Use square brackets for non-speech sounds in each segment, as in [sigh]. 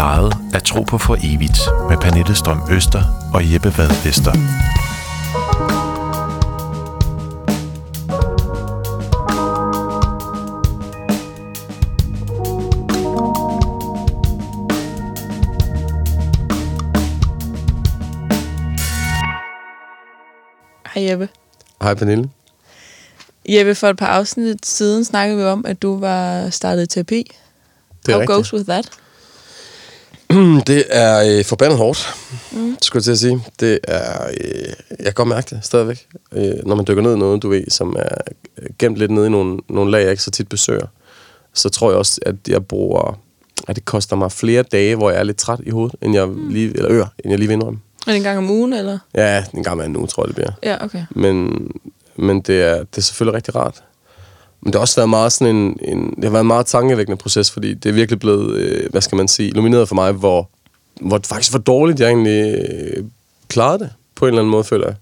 plejede at tro på for evigt med Pernille Strøm Øster og Jeppe Vad Vester. Hej Jeppe. Hej Pernille. Jeppe, for et par afsnit siden snakkede vi om, at du var startet i terapi. Det er How rigtigt. goes with that? [clears throat] Det er øh, forbandet hårdt, mm. skulle jeg til at sige. Det er, øh, jeg kan godt mærke det stadigvæk. Øh, når man dykker ned i noget, du ved, som er øh, gemt lidt nede i nogle, nogle lag, jeg ikke så tit besøger, så tror jeg også, at jeg bruger, at det koster mig flere dage, hvor jeg er lidt træt i hovedet, end jeg lige, eller ør, end jeg lige vil indrømme. Er det en gang om ugen, eller? Ja, en gang med en uge, tror jeg, det bliver. Ja, okay. Men, men det, er, det er selvfølgelig rigtig rart. Men det har også været meget sådan en, en det har været en meget tankevækkende proces, fordi det er virkelig blevet, øh, hvad skal man sige, illumineret for mig, hvor, hvor faktisk hvor dårligt jeg egentlig øh, klarede det, på en eller anden måde, føler jeg.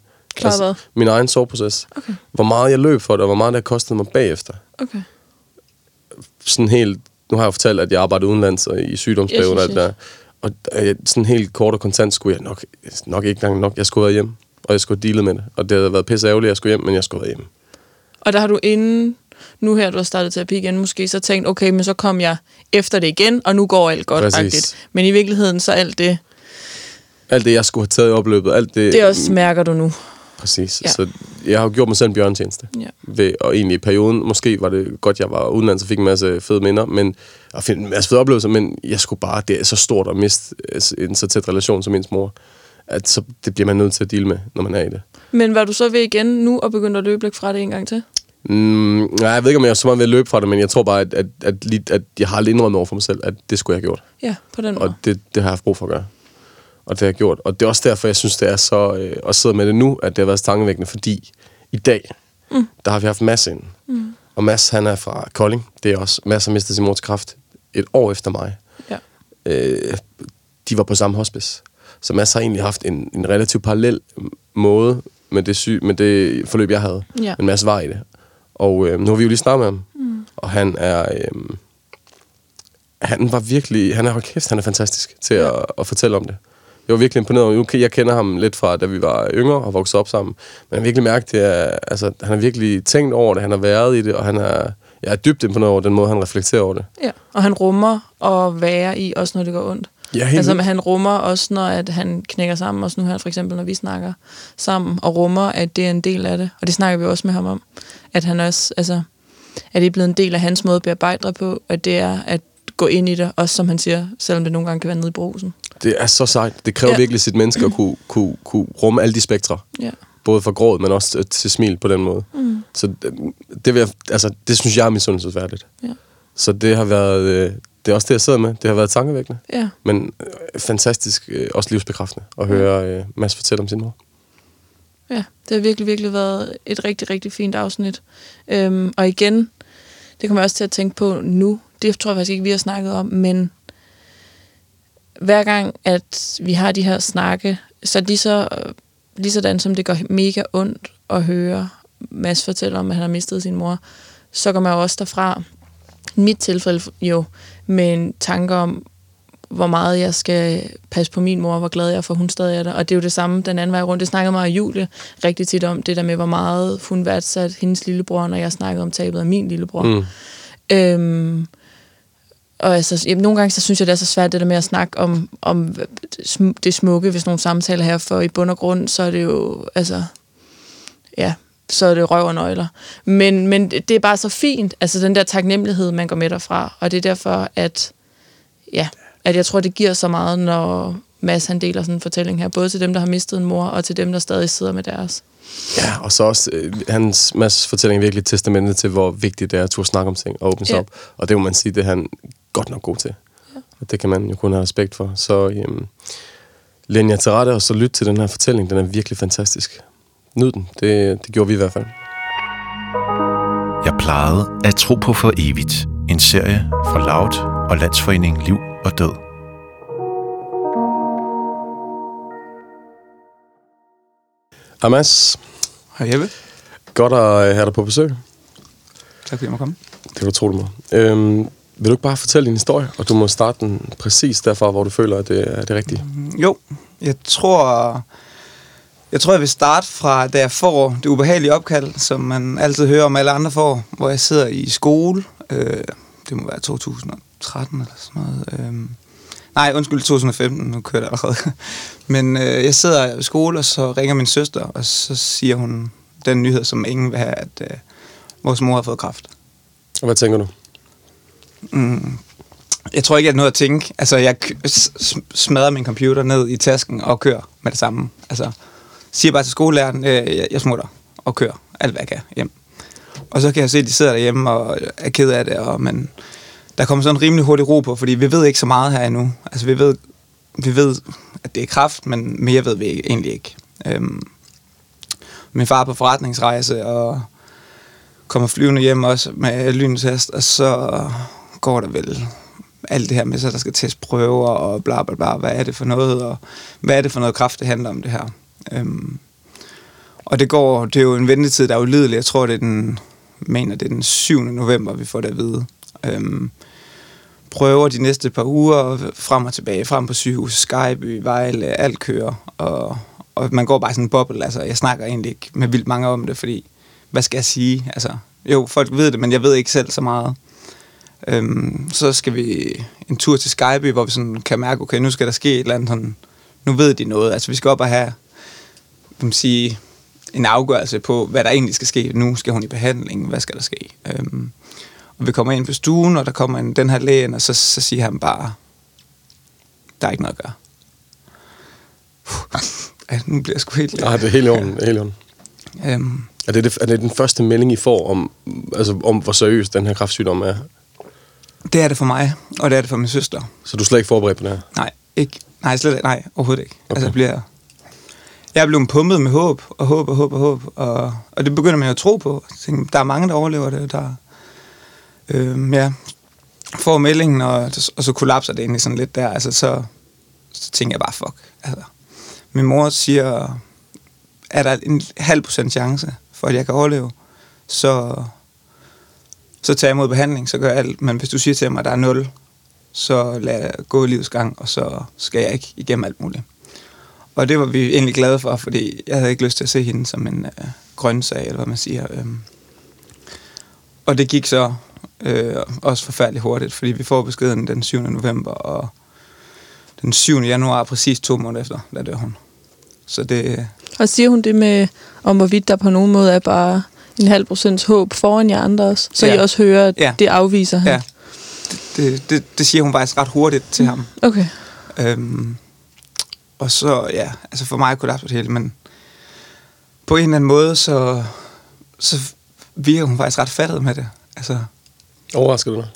Altså, Klarede hvad? Min egen soveproces. Okay. Hvor meget jeg løb for det, og hvor meget det har kostet mig bagefter. Okay. Sådan helt, nu har jeg fortalt, at jeg arbejdede udenlands og i sygdomsperioder Yes, og alt der. Og sådan helt kort og kontant skulle jeg nok, nok ikke engang nok, jeg skulle være hjem. Og jeg skulle have dealet med det. Og det havde været pisse ærgerligt, at jeg skulle hjem, men jeg skulle være hjemme. Og der har du inden, nu her du har startet terapi igen, måske så tænkt, okay, men så kom jeg efter det igen, og nu går alt godt. Præcis. Men i virkeligheden, så alt det, Alt det, jeg skulle have taget i opløbet, alt det... det også mærker du nu. Præcis. Ja. Så jeg har jo gjort mig selv en bjørntjeneste. Ja. Ved, og egentlig i perioden, måske var det godt, jeg var udenlands og fik en masse fede minder, men, og fik en masse fede oplevelser, men jeg skulle bare, det er så stort at miste øh, en så tæt relation som ens mor, at så, det bliver man nødt til at dele med, når man er i det. Men var du så ved igen nu og begyndt at løbe fra det en gang til? Mm, nej, jeg ved ikke, om jeg er så meget ved at løbe fra det, men jeg tror bare, at, at, at, at, at jeg har aldrig indrømmet over for mig selv, at det skulle jeg have gjort. Ja, på den måde. Og det, det har jeg haft brug for at gøre. Og det har jeg gjort. Og det er også derfor, jeg synes, det er så... Øh, at sidde med det nu, at det har været tankevækkende, fordi i dag, mm. der har vi haft Mads ind. Mm. Og Mads, han er fra Kolding. Det er også... Mads har mistet sin mor til kræft et år efter mig. Ja. Øh, de var på samme hospice. Så Mads har egentlig haft en, en relativt parallel måde med det, syg, med det forløb, jeg havde. Ja. Men Mads var i det. Og øh, nu har vi jo lige snakket med ham. Mm. Og han er... Øh, han var virkelig... Han er, hold kæft, han er fantastisk til at, at fortælle om det. Jeg var virkelig imponeret. over- Nu, jeg kender ham lidt fra, da vi var yngre og voksede op sammen. Men jeg har virkelig mærket, det er, altså, han har virkelig tænkt over det. Han har været i det, og han er, jeg er dybt imponeret over den måde, han reflekterer over det. Ja, og han rummer at være i, også når det går ondt. Ja, helt altså, vildt. han rummer også, når at han knækker sammen, også nu her for eksempel, når vi snakker sammen, og rummer, at det er en del af det. Og det snakker vi også med ham om. At han også, altså, at det er blevet en del af hans måde at bearbejde på, at det er at gå ind i det, også som han siger, selvom det nogle gange kan være nede i brusen. Det er så sejt. Det kræver Ja. virkelig sit menneske at kunne, kunne, kunne rumme alle de spektre. Ja. Både for gråd, men også til, til smil på den måde. Mm. Så det, det, vil jeg, altså, det synes jeg er misundelsesværdigt. Ja. Så det har været... Øh, det er også det, jeg sidder med. Det har været tankevækkende. Ja. Men øh, fantastisk, øh, også livsbekræftende at høre øh, Mads fortælle om sin mor. Ja, det har virkelig, virkelig været et rigtig, rigtig fint afsnit. Øhm, og igen, det kommer jeg også til at tænke på nu. Det tror jeg faktisk ikke, vi har snakket om, men hver gang, at vi har de her snakke, så lige så, lige sådan, som det går mega ondt at høre Mads fortælle om, at han har mistet sin mor, så kommer jeg jo også derfra, mit tilfælde jo, med en tanke om, hvor meget jeg skal passe på min mor, og hvor glad jeg er for, hun stadig er der. Og det er jo det samme den anden vej rundt. Det snakker mig og Julie rigtig tit om, det der med, hvor meget hun værdsat hendes lillebror, når jeg snakkede om tabet af min lillebror. Mm. Øhm, og altså, jamen, nogle gange så synes jeg, det er så svært det der med at snakke om, om det smukke, hvis nogle samtaler her, for i bund og grund, så er det jo, altså, ja, så er det røv og nøgler. Men, men det er bare så fint, altså den der taknemmelighed, man går med derfra, og det er derfor, at, ja, at jeg tror, det giver så meget, når Mads han deler sådan en fortælling her, både til dem, der har mistet en mor, og til dem, der stadig sidder med deres. Ja, og så også øh, hans Mads fortælling er virkelig et testamente til, hvor vigtigt det er at turde snakke om ting og åbne sig Ja. op. Og det må man sige, det er han godt nok god til. Ja. Og det kan man jo kun have respekt for. Så øhm, læn jer til rette, og så lyt til den her fortælling. Den er virkelig fantastisk. Nyd den. Det, det gjorde vi i hvert fald. Jeg plejede at tro på for evigt. En serie fra Loud og Landsforeningen Liv og Død. Mads. Hej Jeppe. Godt at øh, have dig på besøg. Tak fordi jeg må komme. Det var utroligt meget. Øhm, Vil du ikke bare fortælle din historie, og du må starte den præcis derfra, hvor du føler, at det er det rigtige? Jo, jeg tror, jeg tror, jeg vil starte fra, da jeg får det ubehagelige opkald, som man altid hører om alle andre får, hvor jeg sidder i skole. Øh, det må være 2013 eller sådan noget. Øh, nej, undskyld, 2015, nu kører det allerede. [laughs] Men øh, jeg sidder i skole, og så ringer min søster, og så siger hun den nyhed, som ingen vil have, at øh, vores mor har fået kræft. Og hvad tænker du? Mm. Jeg tror ikke, jeg har noget at tænke. Altså, jeg smadrer min computer ned i tasken og kører med det samme. Altså, siger bare til skolelæreren, øh, jeg, jeg smutter og kører alt, hvad jeg kan hjem. Og så kan jeg se, at de sidder derhjemme og er ked af det, og man, der kommer sådan en rimelig hurtig ro på, fordi vi ved ikke så meget her endnu. Altså, vi ved, vi ved at det er kraft, men mere ved vi egentlig ikke. Øhm, min far er på forretningsrejse, og kommer flyvende hjem også med lynetest, og så går der vel alt det her med, så der skal teste prøver og bla bla bla, hvad er det for noget, og hvad er det for noget kraft, det handler om det her. Øhm, og det går, det er jo en ventetid, der er ulidelig. Jeg tror, det er den, mener, det er den 7. november, vi får det at vide. Øhm, prøver de næste par uger, frem og tilbage, frem på sygehus, Skype, Vejle, alt kører, og, og man går bare sådan en boble. Altså, jeg snakker egentlig ikke med vildt mange om det, fordi, hvad skal jeg sige? Altså, jo, folk ved det, men jeg ved ikke selv så meget. Øhm, så skal vi en tur til Skype, hvor vi sådan kan mærke, okay, nu skal der ske et eller andet sådan, nu ved de noget. Altså, vi skal op og have, vil sige, en afgørelse på, hvad der egentlig skal ske. Nu skal hun i behandling, hvad skal der ske? Øhm, og vi kommer ind på stuen, og der kommer en, den her læge, og så, så siger han bare, der er ikke noget at gøre. [laughs] ja, nu bliver jeg sgu helt... Nej, det er helt orden. Helt i Øhm, er, det det, er det den første melding, I får om, altså, om hvor seriøs den her kræftsygdom er? Det er det for mig, og det er det for min søster. Så du er slet ikke forberedt på det her? Nej, ikke. Nej, slet, nej overhovedet ikke. Okay. Altså, jeg bliver, jeg er blevet pumpet med håb, og håb, og håb, og håb. Og, og det begynder man at tro på. Tænker, der er mange, der overlever det. Der, øh, ja, får meldingen, og, og så kollapser det egentlig sådan lidt der. Altså, så, så tænker jeg bare, fuck. Altså, min mor siger, er der en halv procent chance for, at jeg kan overleve, så, så tager jeg imod behandling, så gør jeg alt. Men hvis du siger til mig, at der er nul, så lad jeg gå i livets gang, og så skal jeg ikke igennem alt muligt. Og det var vi egentlig glade for, fordi jeg havde ikke lyst til at se hende som en øh, grøntsag, eller hvad man siger. Øhm. Og det gik så øh, også forfærdeligt hurtigt, fordi vi får beskeden den 7. november, og den 7. januar, præcis to måneder efter, der dør hun. Så det... Og siger hun det med, om hvorvidt der på nogen måde er bare en halv procents håb foran jer andre også, så ja. I også hører, at ja. det afviser han? Ja, det, det, det, det siger hun faktisk ret hurtigt til ham. Okay. Øhm, og så, ja, altså for mig kunne det hele, men på en eller anden måde, så, så virker hun faktisk ret fattet med det. Altså, Overrasker du dig?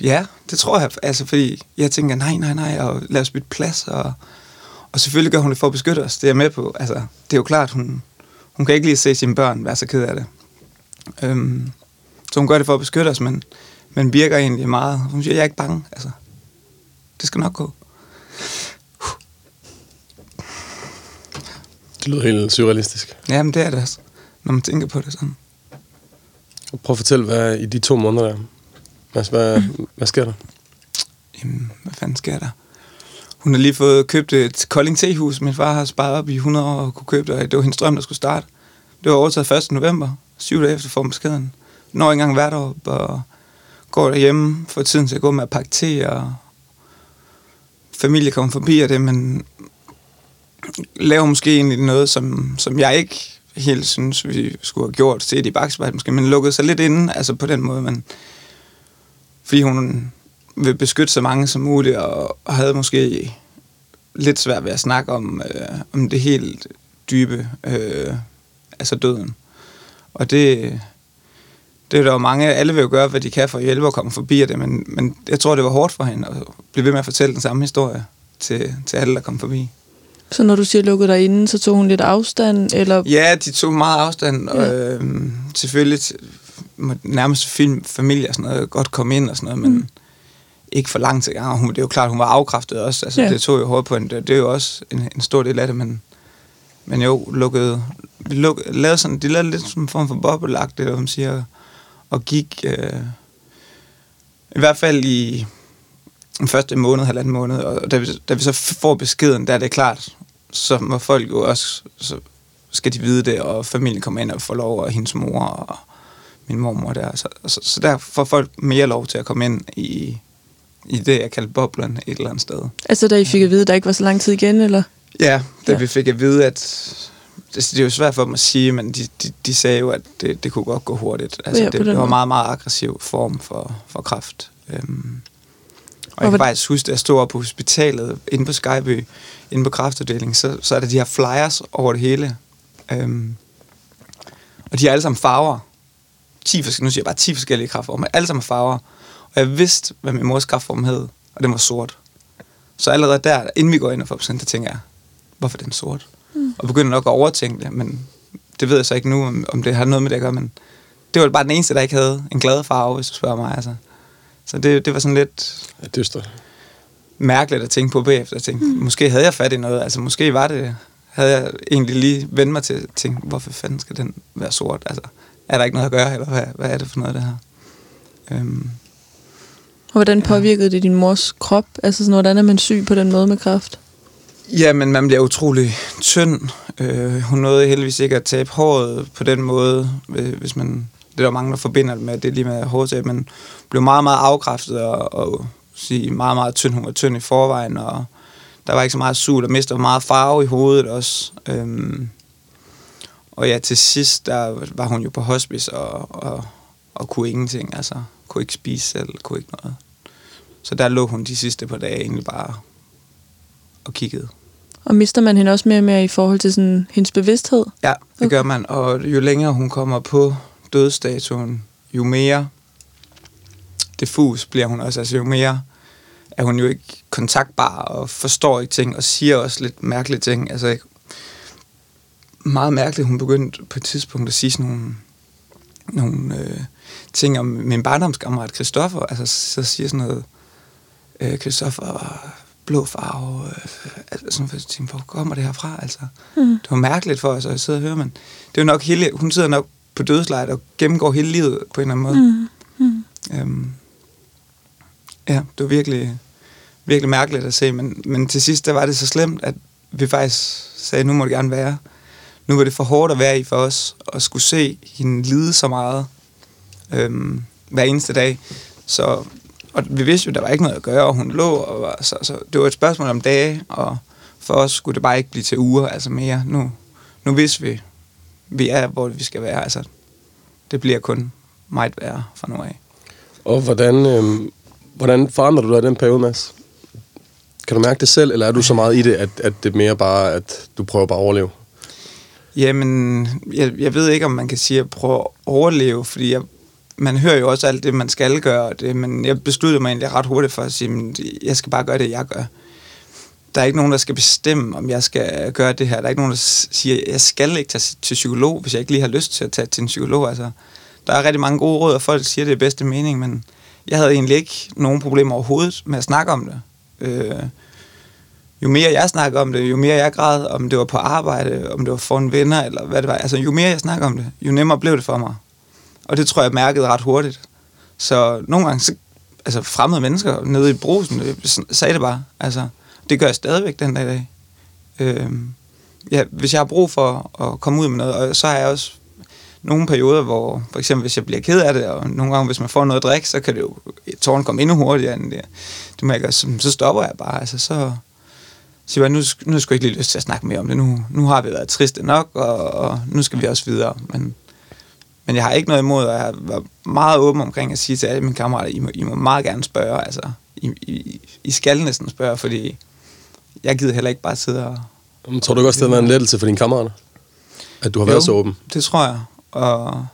Ja, det tror jeg. Altså, fordi jeg tænker, nej, nej, nej, og lad os bytte plads. Og, og selvfølgelig gør hun det for at beskytte os. Det er jeg med på. Altså, det er jo klart, hun, hun kan ikke lige se sine børn være så ked af det. Øhm, så hun gør det for at beskytte os, men, men virker egentlig meget. Hun siger, jeg er ikke bange. Altså, det skal nok gå. Det lyder helt surrealistisk. Ja, men det er det også, når man tænker på det sådan. Prøv at fortælle, hvad i de to måneder der, hvad, hvad, hvad sker der? Jamen, hvad fanden sker der? Hun har lige fået købt et Kolding tehus. Min far har sparet op i 100 år og kunne købe det, det var hendes drøm, der skulle starte. Det var overtaget 1. november, syv dage efter får beskeden. Når ikke engang hvert år, og går derhjemme, får tiden til at gå med at pakke te, og familie kommer forbi af det, men laver måske egentlig noget, som, som jeg ikke helt synes, vi skulle have gjort, set i bagspejlet måske, men lukkede sig lidt inde, altså på den måde, men fordi hun vil beskytte så mange som muligt, og, og havde måske lidt svært ved at snakke om, øh, om det helt dybe, øh, altså døden. Og det, det er der jo mange, alle vil jo gøre, hvad de kan for at hjælpe og komme forbi det, men, men jeg tror, det var hårdt for hende at blive ved med at fortælle den samme historie til, til alle, der kom forbi. Så når du siger lukket dig inden, så tog hun lidt afstand? Eller? Ja, de tog meget afstand. Ja. Og, øh, selvfølgelig nærmest film, familie og sådan noget godt komme ind og sådan noget, men mm. ikke for lang tid. Hun, det er jo klart, hun var afkræftet også. Altså, ja. Det tog jo hårdt på hende. Det, det er jo også en, en stor del af det, men, men jo, lukkede, vi luk, lavede sådan, de lavede lidt sådan en form for bobbelagt, det, som siger, og gik... Øh, I hvert fald i den første måned, halvanden måned, og da vi, da vi så får beskeden, der er det klart, så må folk jo også, så skal de vide det, og familien kommer ind og får lov, og hendes mor og min mormor der. Så, så, så der får folk mere lov til at komme ind i, i det, jeg kalder boblen et eller andet sted. Altså, da I fik at vide, at der ikke var så lang tid igen, eller? Ja, da Ja. vi fik at vide, at det, det er jo svært for dem at sige, men de, de, de sagde jo, at det, det kunne godt gå hurtigt. Altså, Ja, det, det var måde. meget, meget aggressiv form for, for kræft. Øhm, og, jeg kan faktisk huske, at jeg stod på hospitalet, inde på Skyby, inde på kræftafdelingen, så, så er der de her flyers over det hele. Øhm, og de er alle sammen farver. 10 forskellige, nu siger jeg bare 10 forskellige kræftformer, alle sammen farver. Og jeg vidste, hvad min mors kræftform hed, og den var sort. Så allerede der, inden vi går ind og får bestemt, der tænker jeg, hvorfor er den sort? Mm. Og begynder nok at overtænke det, men det ved jeg så ikke nu, om, om det har noget med det at gøre, men det var bare den eneste, der ikke havde en glad farve, hvis du spørger mig. Altså. Så det, det var sådan lidt Ja, dystert. mærkeligt at tænke på bagefter. Jeg tænkte, mm. måske havde jeg fat i noget, altså måske var det, havde jeg egentlig lige vendt mig til at tænke, hvorfor fanden skal den være sort? Altså, er der ikke noget at gøre, eller hvad, hvad er det for noget, det her? Øhm, Og hvordan påvirkede det din mors krop? Altså, sådan, hvordan er man syg på den måde med kræft? Ja, men man bliver utrolig tynd. Øh, hun nåede heldigvis ikke at tabe håret på den måde, øh, hvis man... Det er der mange, der forbinder det med, det er lige med hårtab, men blev meget, meget afkræftet og, og sige, meget, meget tynd. Hun var tynd i forvejen, og der var ikke så meget sug, der mistede meget farve i hovedet også. Øhm, og ja, til sidst, der var hun jo på hospice og, og, og kunne ingenting, altså kunne ikke spise selv, kunne ikke noget. Så der lå hun de sidste par dage egentlig bare og kiggede. Og mister man hende også mere og mere i forhold til sådan, hendes bevidsthed? Ja, det okay. gør man. Og jo længere hun kommer på dødsstatuen, jo mere diffus bliver hun også. Altså jo mere er hun jo ikke kontaktbar og forstår ikke ting og siger også lidt mærkelige ting. Altså ikke- meget mærkeligt, hun begyndte på et tidspunkt at sige sådan nogle, nogle øh, ting om min barndomskammerat Christoffer. Altså så siger sådan noget, øh, Christoffer blå farve, øh, altså sådan, for jeg tænkte, hvor kommer det her fra? Altså, Mm. det var mærkeligt for os at sidde og høre, men det er jo nok hele, hun sidder nok på dødslejet og gennemgår hele livet på en eller anden måde. Mm. Mm. Øhm, ja, det var virkelig, virkelig mærkeligt at se, men, men til sidst der var det så slemt, at vi faktisk sagde, nu må det gerne være. Nu var det for hårdt at være i for os, at skulle se hende lide så meget øhm, hver eneste dag. Så, og vi vidste jo, der var ikke noget at gøre, og hun lå, og var, så, så det var et spørgsmål om dage, og for os skulle det bare ikke blive til uger, altså mere. Nu, nu vidste vi, vi er, hvor vi skal være. Altså, det bliver kun meget værre fra nu af. Og hvordan, øhm, hvordan forandrer du dig i den periode, Mads? Kan du mærke det selv, eller er du så meget i det, at, at det er mere bare, at du prøver bare at overleve? Jamen, jeg, jeg ved ikke, om man kan sige, at prøve at overleve, fordi jeg, man hører jo også alt det, man skal gøre, det, men jeg besluttede mig egentlig ret hurtigt for at sige, at jeg skal bare gøre det, jeg gør. Der er ikke nogen, der skal bestemme, om jeg skal gøre det her. Der er ikke nogen, der siger, at jeg skal ikke tage til psykolog, hvis jeg ikke lige har lyst til at tage til en psykolog. Altså, der er rigtig mange gode råd, og folk siger, at det er bedste mening, men jeg havde egentlig ikke nogen problemer overhovedet med at snakke om det. Øh, jo mere jeg snakker om det, jo mere jeg græd, om det var på arbejde, om det var for en venner, eller hvad det var. Altså, jo mere jeg snakker om det, jo nemmere blev det for mig. Og det tror jeg, jeg mærkede ret hurtigt. Så nogle gange, så, altså fremmede mennesker nede i brusen, øh, sagde det bare. Altså, det gør jeg stadigvæk den dag i dag. Øh, ja, hvis jeg har brug for at komme ud med noget, og så har jeg også nogle perioder, hvor for eksempel hvis jeg bliver ked af det, og nogle gange hvis man får noget at drikke, så kan det jo tårn komme endnu hurtigere end det. Det må jeg gøre, så, så stopper jeg bare. Altså, så, siger jeg, nu, nu skal jeg ikke lige lyst til at snakke mere om det. Nu, nu har vi været triste nok, og, og nu skal vi også videre. Men, men jeg har ikke noget imod, og jeg har været meget åben omkring at sige til alle mine kammerater, I må, I må meget gerne spørge. Altså, I, I, I skal næsten spørge, fordi jeg gider heller ikke bare sidde og... Men Tror du ikke også, det har været en lettelse for dine kammerater? At du har været Jo, så åben? det tror jeg. Og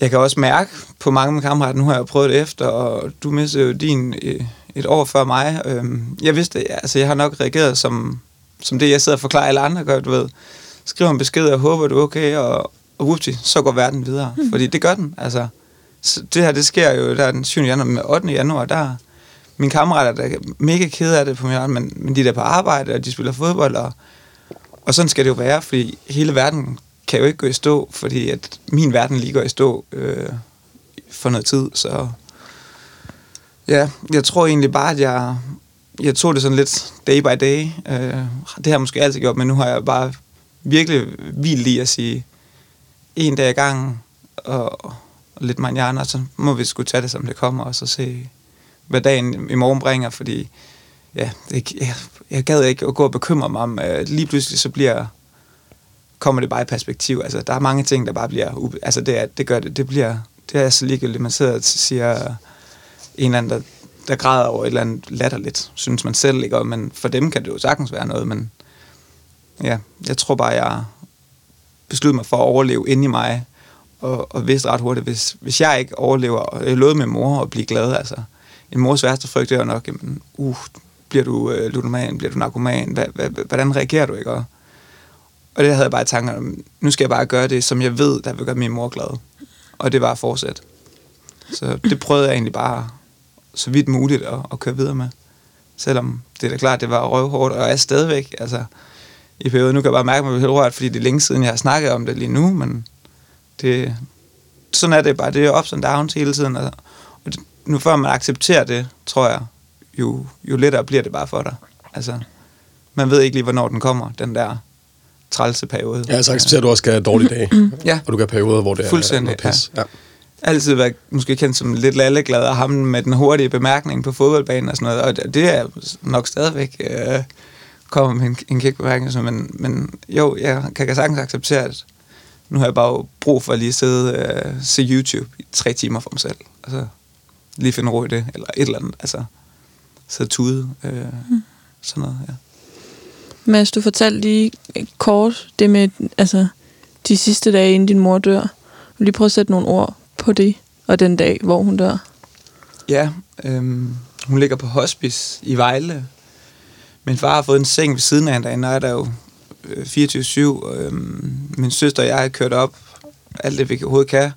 jeg kan også mærke på mange af mine kammerater, nu har jeg prøvet det efter, og du mistede jo din øh, et år før mig. Øhm, Jeg vidste, altså jeg har nok reageret som, som det, jeg sidder og forklarer alle andre gør, du ved. Skriver en besked, og håber, du er okay, og, og whoopty, så går verden videre. Mm. Fordi det gør den, altså. Så det her, det sker jo der den 7. januar, med 8. januar, der mine kammerater, der er mega kede af det på min art, men, men de er der på arbejde, og de spiller fodbold, og, og sådan skal det jo være, fordi hele verden kan jo ikke gå i stå, fordi at min verden lige går i stå øh, for noget tid, så Ja, jeg tror egentlig bare, at jeg, jeg tog det sådan lidt day by day. Øh, det har jeg måske altid gjort, men nu har jeg bare virkelig vildt i at sige, en dag i gangen, og, og lidt manjana, så må vi skulle tage det, som det kommer, og så se, hvad dagen i morgen bringer, fordi ja, det, jeg, jeg gad ikke at gå og bekymre mig om, øh, lige pludselig så bliver kommer det bare i perspektiv. Altså, der er mange ting, der bare bliver... ube- Altså, det, er, det gør det. Det bliver... Det er så ligegyldigt. Man sidder og siger en eller anden, der, der græder over et eller andet latterligt, synes man selv ikke, og men for dem kan det jo sagtens være noget, men ja, jeg tror bare, jeg besluttede mig for at overleve inde i mig, og, og vidste ret hurtigt, hvis, hvis jeg ikke overlever, øh, og jeg lovede min mor at blive glad, altså, en mors værste frygt, er jo nok, jamen, uh, bliver du øh, ludoman, bliver du narkoman, hvad, hva, hvordan reagerer du, ikke? Og, og det havde jeg bare i tanken om, nu skal jeg bare gøre det, som jeg ved, der vil gøre min mor glad. Og det var at fortsætte. Så det prøvede jeg egentlig bare så vidt muligt at, at køre videre med. Selvom det er da klart, det var røvhårdt, og jeg er stadigvæk, altså, i perioden. Nu kan jeg bare mærke, mig helt rørt, fordi det er længe siden, jeg har snakket om det lige nu, men det, sådan er det bare. Det er ups and downs hele tiden. Og, nu før man accepterer det, tror jeg, jo, jo lettere bliver det bare for dig. Altså, man ved ikke lige, hvornår den kommer, den der trælse periode. Ja, så accepterer du også skal have dårlige dage. [clears throat] Ja. Og du kan have perioder, hvor det er Fuldstændig, noget pis. Ja. altid været måske kendt som lidt lalleglad, og ham med den hurtige bemærkning på fodboldbanen og sådan noget, og det- er nok stadigvæk øh, kommer med en, en kæk bemærkning, og sådan, men, men jo, jeg kan, kan sagtens acceptere, at nu har jeg bare brug for at lige sidde øh, se YouTube i tre timer for mig selv, og så lige finde ro i det, eller et eller andet, altså sidde tude, øh, mm. sådan noget, ja. Mads, du fortalte lige kort det med altså, de sidste dage, inden din mor dør. Vil lige prøve at sætte nogle ord på det, og den dag, hvor hun dør? Ja, øhm, hun ligger på hospice i Vejle. Min far har fået en seng ved siden af hende, derinde, og er der jo øh, 24-7. Øhm, min søster og jeg har kørt op alt det, vi overhovedet kan.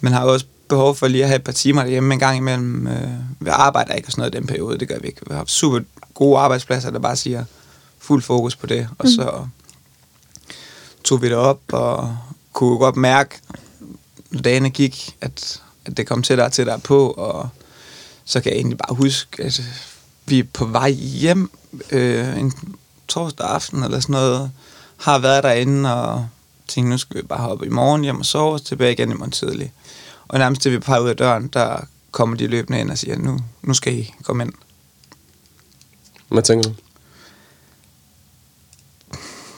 Men har også behov for lige at have et par timer derhjemme en gang imellem. Øh, vi arbejder ikke og sådan noget i den periode, det gør vi ikke. Vi har super gode arbejdspladser, der bare siger fuld fokus på det. Og så tog vi det op og kunne godt mærke, når dagene gik, at, at det kom tættere og tættere på, og så kan jeg egentlig bare huske, at vi er på vej hjem øh, en torsdag aften eller sådan noget, har været derinde og tænkte, nu skal vi bare hoppe i morgen hjem og sove os tilbage igen i morgen tidlig. Og nærmest til vi er på vej ud af døren, der kommer de løbende ind og siger, nu, nu skal I komme ind. Hvad tænker du?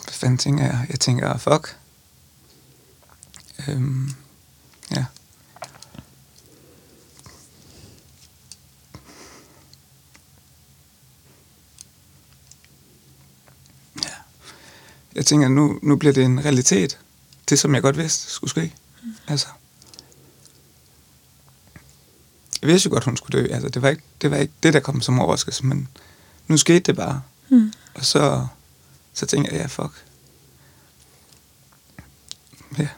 Hvad fanden tænker jeg? Jeg tænker, fuck. Øhm, ja. Ja. Jeg tænker, nu, nu bliver det en realitet. Det, som jeg godt vidste skulle ske. Mm. Altså. Jeg vidste jo godt, hun skulle dø. Altså, det, var ikke, det var ikke det, der kom som overraskelse, men nu skete det bare. Mm. Og så, så tænker jeg, ja, fuck. Ja.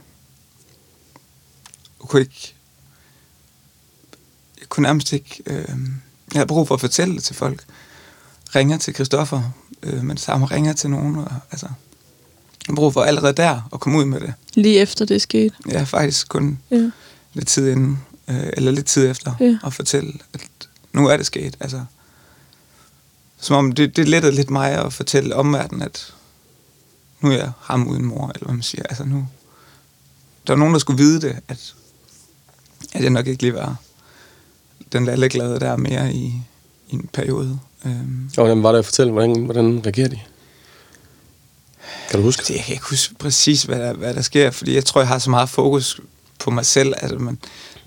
Jeg kunne ikke... Jeg kunne nærmest ikke... Øh, jeg havde brug for at fortælle det til folk. Ringer til Christoffer, øh, men samme ringer til nogen. Og, altså, jeg brug for allerede der at komme ud med det. Lige efter det skete. Er faktisk kun Ja. lidt tid inden, øh, eller lidt tid efter, Ja. at fortælle, at nu er det sket. Altså, som om det, det lettede lidt mig at fortælle omverdenen, at nu er jeg ham uden mor, eller hvad man siger. Altså nu, der var nogen, der skulle vide det, at, at jeg nok ikke lige var den lalleglade der mere i, i en periode. Øhm, Og hvordan var det at fortælle? Hvordan, hvordan reagerer de? Kan du huske Altså, jeg kan ikke huske præcis, hvad der, hvad der sker, fordi jeg tror, jeg har så meget fokus på mig selv. Altså, man,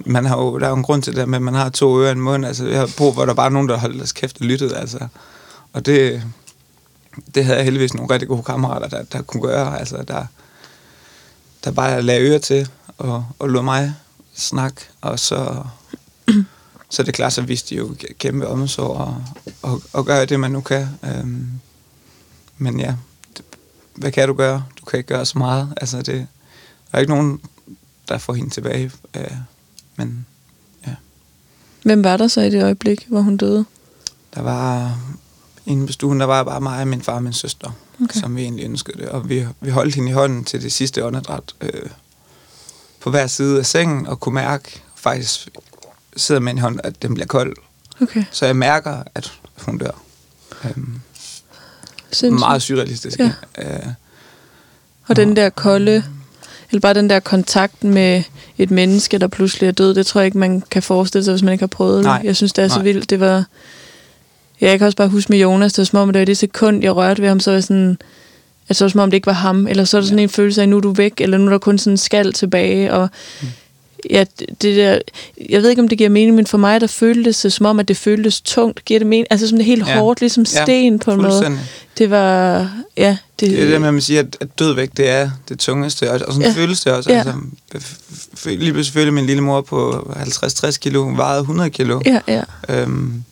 man har jo, der er jo en grund til det, der med, at man har to ører i en mund. Altså, jeg har brug for, at der bare er nogen, der holder deres kæft og lyttede. Altså. Og det, det havde jeg heldigvis nogle rigtig gode kammerater, der, der kunne gøre. Altså, der, der bare lagde øre til og, og lod mig snakke. Og så, så er det klart, så viste de jo kæmpe omsorg og, og, og gøre det, man nu kan. Øhm, men ja, hvad kan du gøre? Du kan ikke gøre så meget. Altså, det, der er ikke nogen, der får hende tilbage. Øh, men Hvem var der så i det øjeblik, hvor hun døde? der var inde på stuen, der var bare mig og min far og min søster, Okay. okay. som vi egentlig ønskede det. Og vi, vi holdt hende i hånden til det sidste åndedræt øh, på hver side af sengen, og kunne mærke, faktisk sidder med en hånd, at den bliver kold. Okay. Så jeg mærker, at hun dør. Øhm, Sindssygt. meget surrealistisk. Ja. Øh, Og den der kolde, eller bare den der kontakt med et menneske, der pludselig er død, det tror jeg ikke, man kan forestille sig, hvis man ikke har prøvet det. Nej. Jeg synes, det er så Nej. vildt. Det var... Ja, jeg kan også bare huske med Jonas, det var som om, det var det sekund, jeg rørte ved ham, så var sådan... At så var som om, det ikke var ham. Eller så er der sådan en følelse af, nu er du væk, eller nu er der kun sådan en skal tilbage. Og Mm. Ja, det der... Jeg ved ikke, om det giver mening, men for mig, der føltes det som om, at det føltes tungt. Giver det mening? Altså som det helt Ja. hårdt, ligesom Ja, sten på en måde. Det var... Ja, det, Det er det med, at man siger, at, at dødvægt, det er det tungeste, og, og sådan Ja. føles det også. Ja. Altså, lige pludselig følte min lille mor på 50-60 kilo, vejede 100 kilo. Ja, ja. Øhm,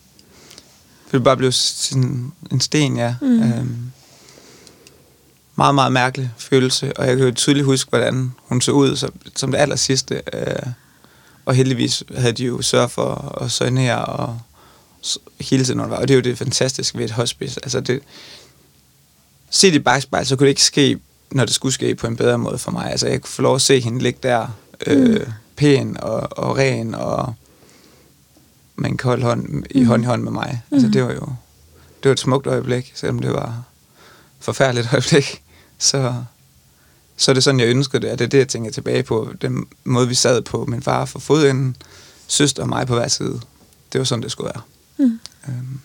det bare blev sådan en sten, ja. Mm. Øhm, meget, meget mærkelig følelse, og jeg kan jo tydeligt huske, hvordan hun så ud som, som det aller sidste. Øh, og heldigvis havde de jo sørget for at søjnere og s- hele tiden, var. Og det er jo det fantastiske ved et hospice. Altså det, set i bagspejl, så kunne det ikke ske, når det skulle ske på en bedre måde for mig. Altså jeg kunne få lov at se hende ligge der, øh, pæn og, og ren og med en kold hånd i Mm. hånd i hånd med mig. Altså Mhm. det var jo det var et smukt øjeblik, selvom det var forfærdeligt [laughs] øjeblik. Så, så er det sådan, jeg ønskede det, og det er det, jeg tænker tilbage på. Den måde, vi sad på, min far for fodenden, søster og mig på hver side. Det var sådan, det skulle være. Mm. Øhm,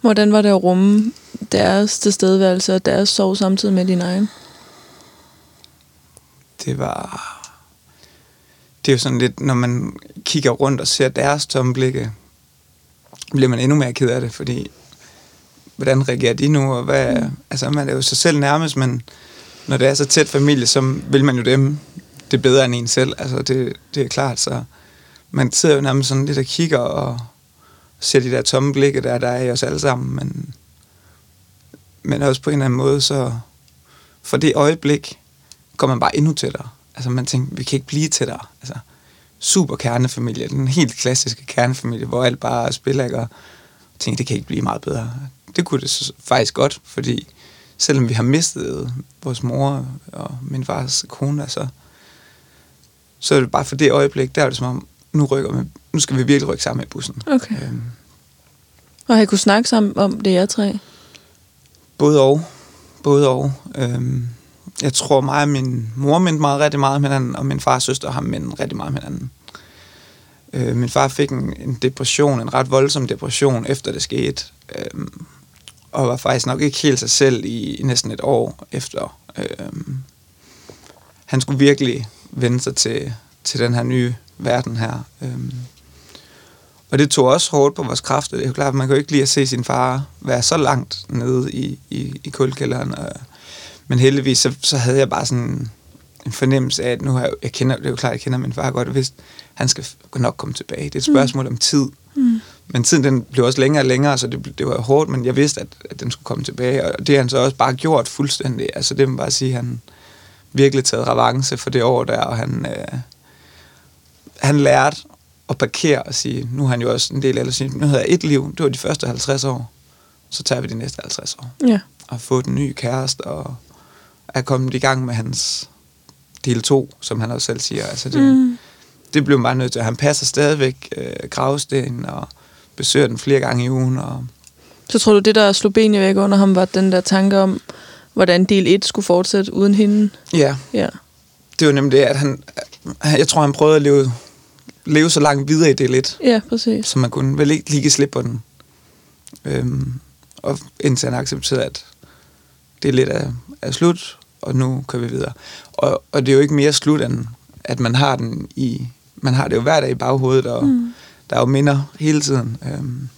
Hvordan var det at rumme deres tilstedeværelse og deres sorg samtidig med din egen? det var... Det er jo sådan lidt, når man kigger rundt og ser deres tomme blikke, bliver man endnu mere ked af det, fordi hvordan reagerer de nu, og hvad, mm. altså man er jo sig selv nærmest, men når det er så tæt familie, så vil man jo dem det bedre end en selv, altså det, det er klart, så man sidder jo nærmest sådan lidt og kigger og ser de der tomme blikke, der, der er i os alle sammen, men, men også på en eller anden måde, så for det øjeblik kommer man bare endnu tættere. Altså man tænker, vi kan ikke blive tættere. Altså, super kernefamilie, den helt klassiske kernefamilie, hvor alt bare spiller, ikke? og tænker, det kan ikke blive meget bedre. Det kunne det så faktisk godt, fordi selvom vi har mistet vores mor og min fars kone, altså, så er det bare for det øjeblik, der er det som om, nu, rykker vi, nu skal vi virkelig rykke sammen i bussen. Okay. Øhm, Og har I kunne snakke sammen om det, jeg tre? Både og. Både og. Øhm, jeg tror mig og min mor mindte meget rigtig meget om hinanden, og min far og søster har mindet rigtig meget om hinanden. Øh, min far fik en, en depression, en ret voldsom depression, efter det skete. Øhm, og var faktisk nok ikke helt sig selv i, næsten et år efter. Øhm, han skulle virkelig vende sig til, til den her nye verden her. Øhm, og det tog også hårdt på vores kræfter. Det er jo klart, at man kan jo ikke lide at se sin far være så langt nede i, i, i kuldkælderen. Og, men heldigvis, så, så havde jeg bare sådan en fornemmelse af, at nu har jeg, jeg kender, det er jo klart, at jeg kender min far godt, og vidste, han skal nok komme tilbage. Det er et spørgsmål mm. om tid. Mm. Men tiden den blev også længere og længere, så det, det var hårdt, men jeg vidste, at, at den skulle komme tilbage. Og det har han så også bare gjort fuldstændig. Altså det må bare sige, at han virkelig taget revanche for det år der, og han, øh, han lærte at parkere og sige, nu har han jo også en del af sige, nu havde jeg et liv, det var de første 50 år, så tager vi de næste 50 år. Ja. Og få den nye kæreste, og er kommet i gang med hans del 2, som han også selv siger. Altså det, Mm. det blev man bare nødt til. Han passer stadigvæk øh, gravstenen og besøger den flere gange i ugen. Og, Så tror du, det der slog benene væk under ham, var den der tanke om, hvordan del 1 skulle fortsætte uden hende? ja, Ja. det var nemlig det, at han, jeg tror, han prøvede at leve, leve så langt videre i del 1, Ja, præcis. så man kunne vel ikke lige give slip på den. Øhm, og indtil han accepterede, at det lidt er, er slut, og nu kører vi videre. Og, og det er jo ikke mere slut, end at man har den i, man har det jo hver dag i baghovedet, og mm der er jo minder hele tiden. Øhm,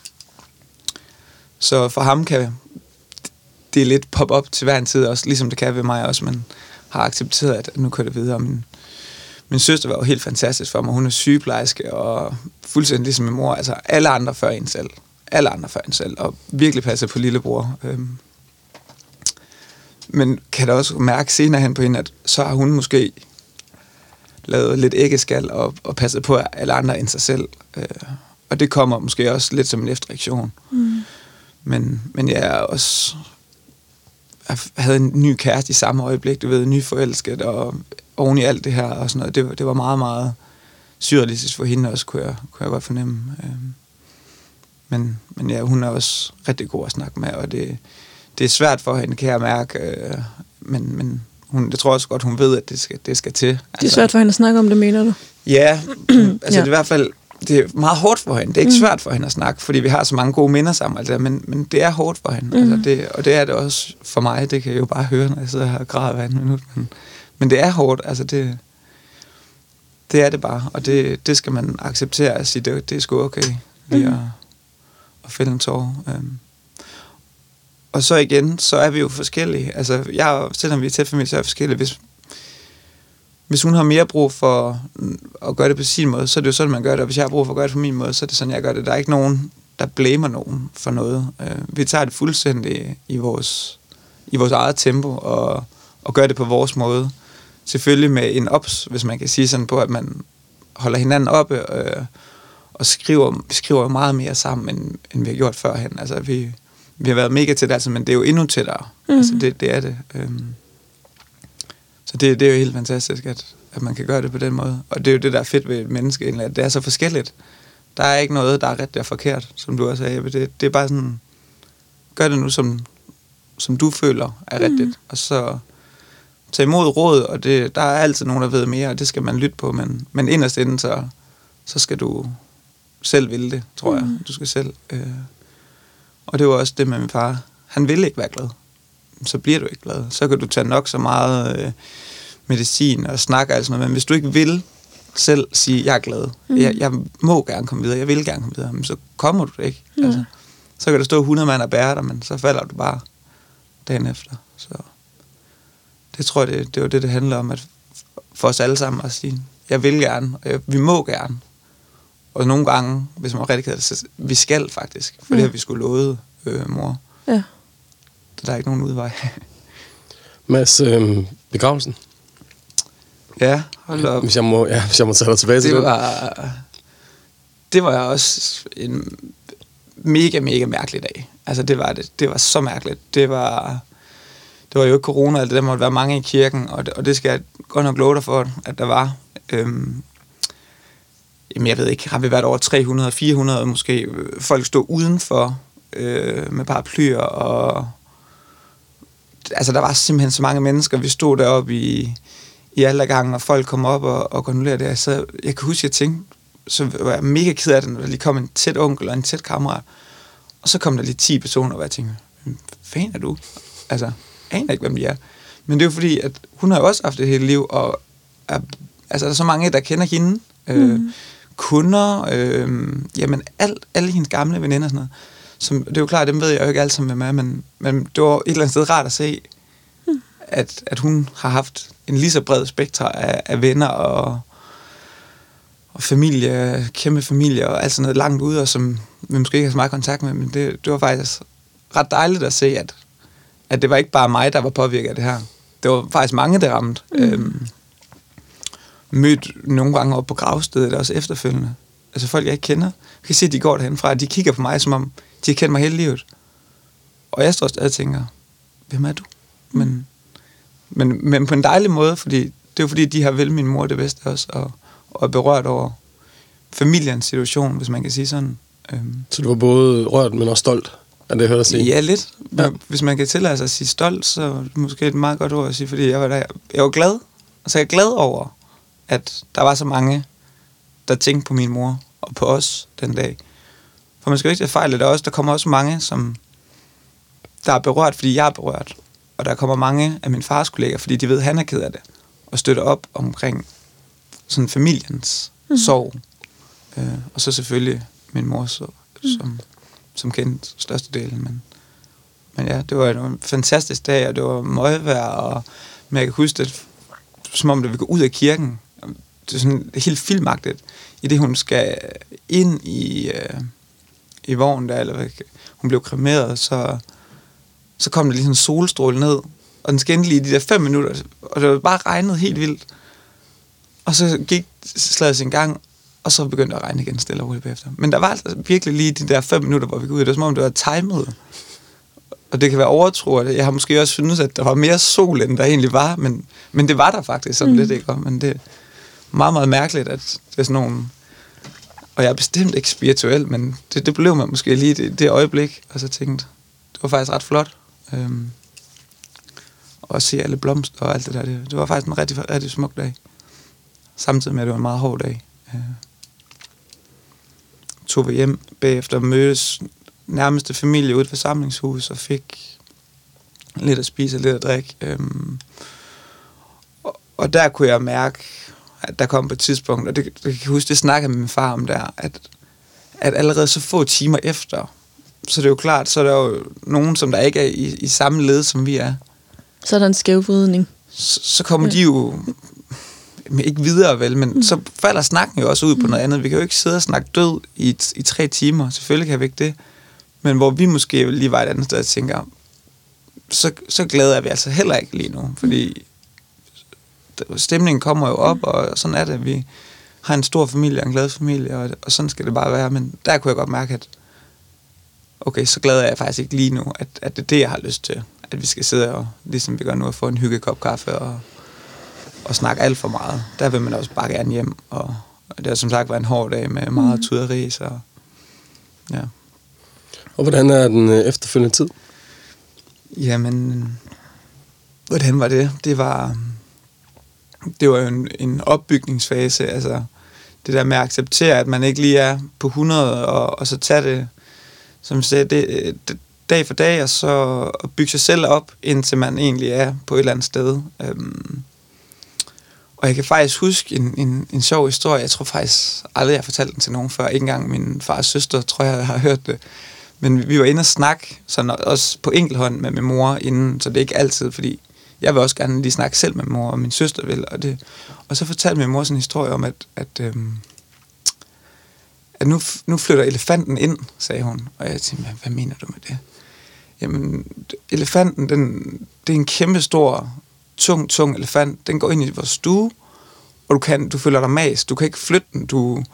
så for ham kan det lidt pop op til hver en tid, også ligesom det kan ved mig også, men har accepteret, at nu kører det videre. Min, min søster var jo helt fantastisk for mig. Hun er sygeplejerske og fuldstændig ligesom min mor. Altså alle andre før en selv. Alle andre før en selv. Og virkelig passe på lillebror. Øhm. Men kan da også mærke senere hen på hende, at så har hun måske lavet lidt æggeskal og, og passet på alle andre end sig selv. Øh. Og det kommer måske også lidt som en efterreaktion. Mm. Men, men jeg er også jeg havde en ny kæreste i samme øjeblik, du ved, nyforelsket, og oven i alt det her og sådan noget. Det, var- det var meget, meget surrealistisk for hende også, kunne jeg, kunne jeg godt fornemme. Øhm. men, men ja, hun er også rigtig god at snakke med, og det, det er svært for hende, kan jeg mærke. Øh, men, men hun, jeg tror også godt, hun ved, at det skal, det skal til. Altså, Det er svært for hende at snakke om det, mener du? Ja, [clears throat] altså Ja. det er i hvert fald det er meget hårdt for hende. Det er ikke svært for hende at snakke, fordi vi har så mange gode minder sammen, altså, men, men det er hårdt for hende. Mm. Altså, det, og det er det også for mig. Det kan jeg jo bare høre, når jeg sidder her og græder hver anden minut. Men, men det er hårdt. Altså, det, det er det bare. Og det, det skal man acceptere og sige, det, det er sgu okay lige Mhm. at, at fælde en tår. Øhm. Og så igen, så er vi jo forskellige. Altså, jeg, selvom vi er tæt familie, så er vi forskellige. Hvis, hvis hun har mere brug for at gøre det på sin måde, så er det jo sådan, man gør det. Og hvis jeg har brug for at gøre det på min måde, så er det sådan, jeg gør det. Der er ikke nogen, der blamer nogen for noget. Øh, vi tager det fuldstændig i vores, i vores eget tempo og, og gør det på vores måde. Selvfølgelig med en ops, hvis man kan sige sådan på, at man holder hinanden oppe øh, og skriver, vi skriver jo meget mere sammen, end, end vi har gjort førhen. Altså, vi, vi har været mega tæt, altså, men det er jo endnu tættere. Mm. Altså, det, det er det. Øhm, så det, det er jo helt fantastisk, at, at man kan gøre det på den måde. Og det er jo det, der er fedt ved et menneske, egentlig, at det er så forskelligt. Der er ikke noget, der er rigtigt og forkert, som du også sagde. Det, det er bare sådan, gør det nu, som, som du føler er rigtigt. Mm. Og så tage imod råd, og det, der er altid nogen, der ved mere, og det skal man lytte på. Men, men inderst inden, så, så skal du selv ville det, tror jeg. Du skal selv. Øh. Og det var også det med min far. Han ville ikke være glad. Så bliver du ikke glad. Så kan du tage nok så meget øh, medicin og snakke og alt sådan noget, men hvis du ikke vil selv sige, jeg er glad, mm. jeg, jeg må gerne komme videre, jeg vil gerne komme videre, men så kommer du det ikke. Ja. Altså, så kan der stå 100 mand og bære dig, men så falder du bare dagen efter. Så det tror jeg, det, det var det, det handler om, at for os alle sammen at sige, jeg vil gerne, og jeg, vi må gerne. Og nogle gange, hvis man er rigtig ked af det, så vi skal faktisk, for det Ja. har vi skulle lovet øh, mor. Ja. Så der er ikke nogen udvej. [laughs] Mads, øh, begravelsen. ja, hold op. Hvis jeg må, ja, hvis jeg må tage dig tilbage til det det. var, det var også en mega, mega mærkelig dag. Altså, det var det. Det var så mærkeligt. Det var, det var jo ikke corona, eller der måtte være mange i kirken, og det, og det skal jeg godt nok love dig for, at der var. Øhm, jamen, jeg ved ikke, har vi været over 300, 400 måske, øh, folk stod udenfor øh, med paraplyer, og altså, der var simpelthen så mange mennesker. Vi stod deroppe i, i alle gange, og folk kom op og, og kondolerede det. Så jeg kan huske, at jeg tænkte, så var jeg mega ked af det, når der lige kom en tæt onkel og en tæt kammerat. Og så kom der lige 10 personer, og jeg tænkte, fanden er du? Altså, jeg aner ikke, hvem de er. Men det er jo fordi, at hun har jo også haft et helt liv, og er, altså, der er så mange, der kender hende. Øh, mhm kunder, øh, jamen alt, alle hendes gamle veninder og sådan noget. Som, det er jo klart, dem ved jeg jo ikke alle sammen, hvem er, men, men det var et eller andet sted rart at se, at, at hun har haft en lige så bred spektre af, af venner og, og familie, kæmpe familie og alt sådan noget langt ude, og som vi måske ikke har så meget kontakt med, men det, det var faktisk ret dejligt at se, at, at det var ikke bare mig, der var påvirket af det her. Det var faktisk mange, der ramte. Mm. Øhm, mødt nogle gange op på gravstedet også efterfølgende. Altså folk, jeg ikke kender. Jeg kan se, at de går derhen fra, de kigger på mig, som om de har kendt mig hele livet. Og jeg står stadig og tænker, hvem er du? Men, men, men på en dejlig måde, fordi det er jo fordi, de har vel min mor det bedste også, og, og er berørt over familiens situation, hvis man kan sige sådan. Øhm, Så du var både rørt, men også stolt af det, jeg hørte dig sige. Ja, lidt. Ja. Hvis man kan tillade sig at sige stolt, så er det måske et meget godt ord at sige, fordi jeg var, der, jeg var glad. Altså jeg er glad over, at der var så mange, der tænkte på min mor og på os den dag. For man skal jo ikke tage fejl af det også. Der kommer også mange, som der er berørt, fordi jeg er berørt. Og der kommer mange af min fars kolleger, fordi de ved, at han er ked af det. Og støtter op omkring sådan familiens mm. sorg. Øh, og så selvfølgelig min mor, så, mm. som, som kendte størstedelen. Men, men ja, det var en fantastisk dag, og det var møgvejr, og men jeg kan huske det, som om det vi gå ud af kirken. Det er sådan helt filmagtigt, i det hun skal ind i, øh, i vognen der, eller hvad, hun blev kremeret, så, så kom der lige sådan en solstråle ned, og den skændte lige de der fem minutter, og det var bare regnet helt vildt. Og så gik slaget sin gang, og så begyndte det at regne igen stille og roligt bagefter. Men der var altså virkelig lige de der fem minutter, hvor vi gik ud. Det var som om, det var timet. Og det kan være overtro, at jeg har måske også syntes, at der var mere sol, end der egentlig var. Men, men det var der faktisk sådan mm. lidt, ikke? Men det meget, meget mærkeligt, at det er sådan nogle Og jeg er bestemt ikke spirituel, men det, det blev man måske lige det, det øjeblik, og så tænkte, det var faktisk ret flot. Øhm, og se alle blomster og alt det der. Det, det var faktisk en rigtig, rigtig smuk dag. Samtidig med, at det var en meget hård dag. Øh, tog vi hjem bagefter mødes nærmeste familie ude i et forsamlingshus og fik lidt at spise og lidt at drikke. Øhm, og, og der kunne jeg mærke, at der kom på et tidspunkt, og det, det kan jeg huske, det snakkede med min far om der, at, at allerede så få timer efter, så det er jo klart, så er der jo nogen, som der ikke er i, i samme led, som vi er. Så er der en skævvridning. Så, så kommer de jo ikke videre vel, men mm. så falder snakken jo også ud på noget andet. Vi kan jo ikke sidde og snakke død i, i tre timer. Selvfølgelig kan vi ikke det. Men hvor vi måske lige var et andet sted og tænker, så, så glade er vi altså heller ikke lige nu, fordi stemningen kommer jo op, og sådan er det. Vi har en stor familie og en glad familie, og, og sådan skal det bare være. Men der kunne jeg godt mærke, at okay, så glad er jeg faktisk ikke lige nu, at, at det er det, jeg har lyst til. At vi skal sidde og, ligesom vi gør nu, og få en hyggekop kaffe og, og snakke alt for meget. Der vil man også bare gerne hjem, og, og det har som sagt været en hård dag med meget mm. tuderi, så ja. Og hvordan er den øh, efterfølgende tid? Jamen, hvordan var det? Det var, det var jo en, en opbygningsfase, altså det der med at acceptere, at man ikke lige er på 100, og, og så tage det, som jeg sagde, det, det, dag for dag, og så og bygge sig selv op, indtil man egentlig er på et eller andet sted. Øhm, og jeg kan faktisk huske en, en, en sjov historie. Jeg tror faktisk aldrig, jeg har fortalt den til nogen før. Ikke engang min fars søster, tror jeg, har hørt det. Men vi var inde og snakke, sådan også på enkelhånd med min mor inden, så det er ikke altid, fordi jeg vil også gerne lige snakke selv med mor, og min søster vil. Og, det, og så fortalte min mor sådan en historie om, at, at, øhm, at nu, nu flytter elefanten ind, sagde hun. Og jeg tænkte, hvad mener du med det? Jamen, elefanten, den, det er en kæmpe stor, tung, tung elefant. Den går ind i vores stue, og du, kan, du føler dig mas. Du kan ikke flytte den. Du,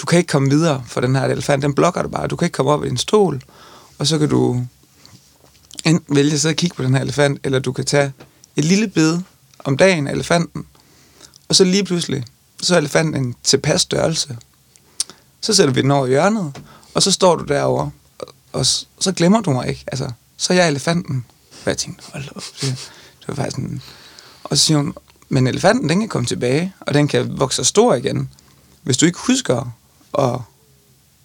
du kan ikke komme videre for den her elefant. Den blokker dig bare. Du kan ikke komme op i en stol, og så kan du enten vælge at sidde og kigge på den her elefant, eller du kan tage et lille bid om dagen af elefanten, og så lige pludselig, så er elefanten en tilpas størrelse. Så sætter vi den over i hjørnet, og så står du derovre, og, og så glemmer du mig ikke. Altså, så er jeg elefanten. Og jeg tænkte, hold op, det, det var faktisk sådan... Og så siger hun, men elefanten, den kan komme tilbage, og den kan vokse sig stor igen. Hvis du ikke husker at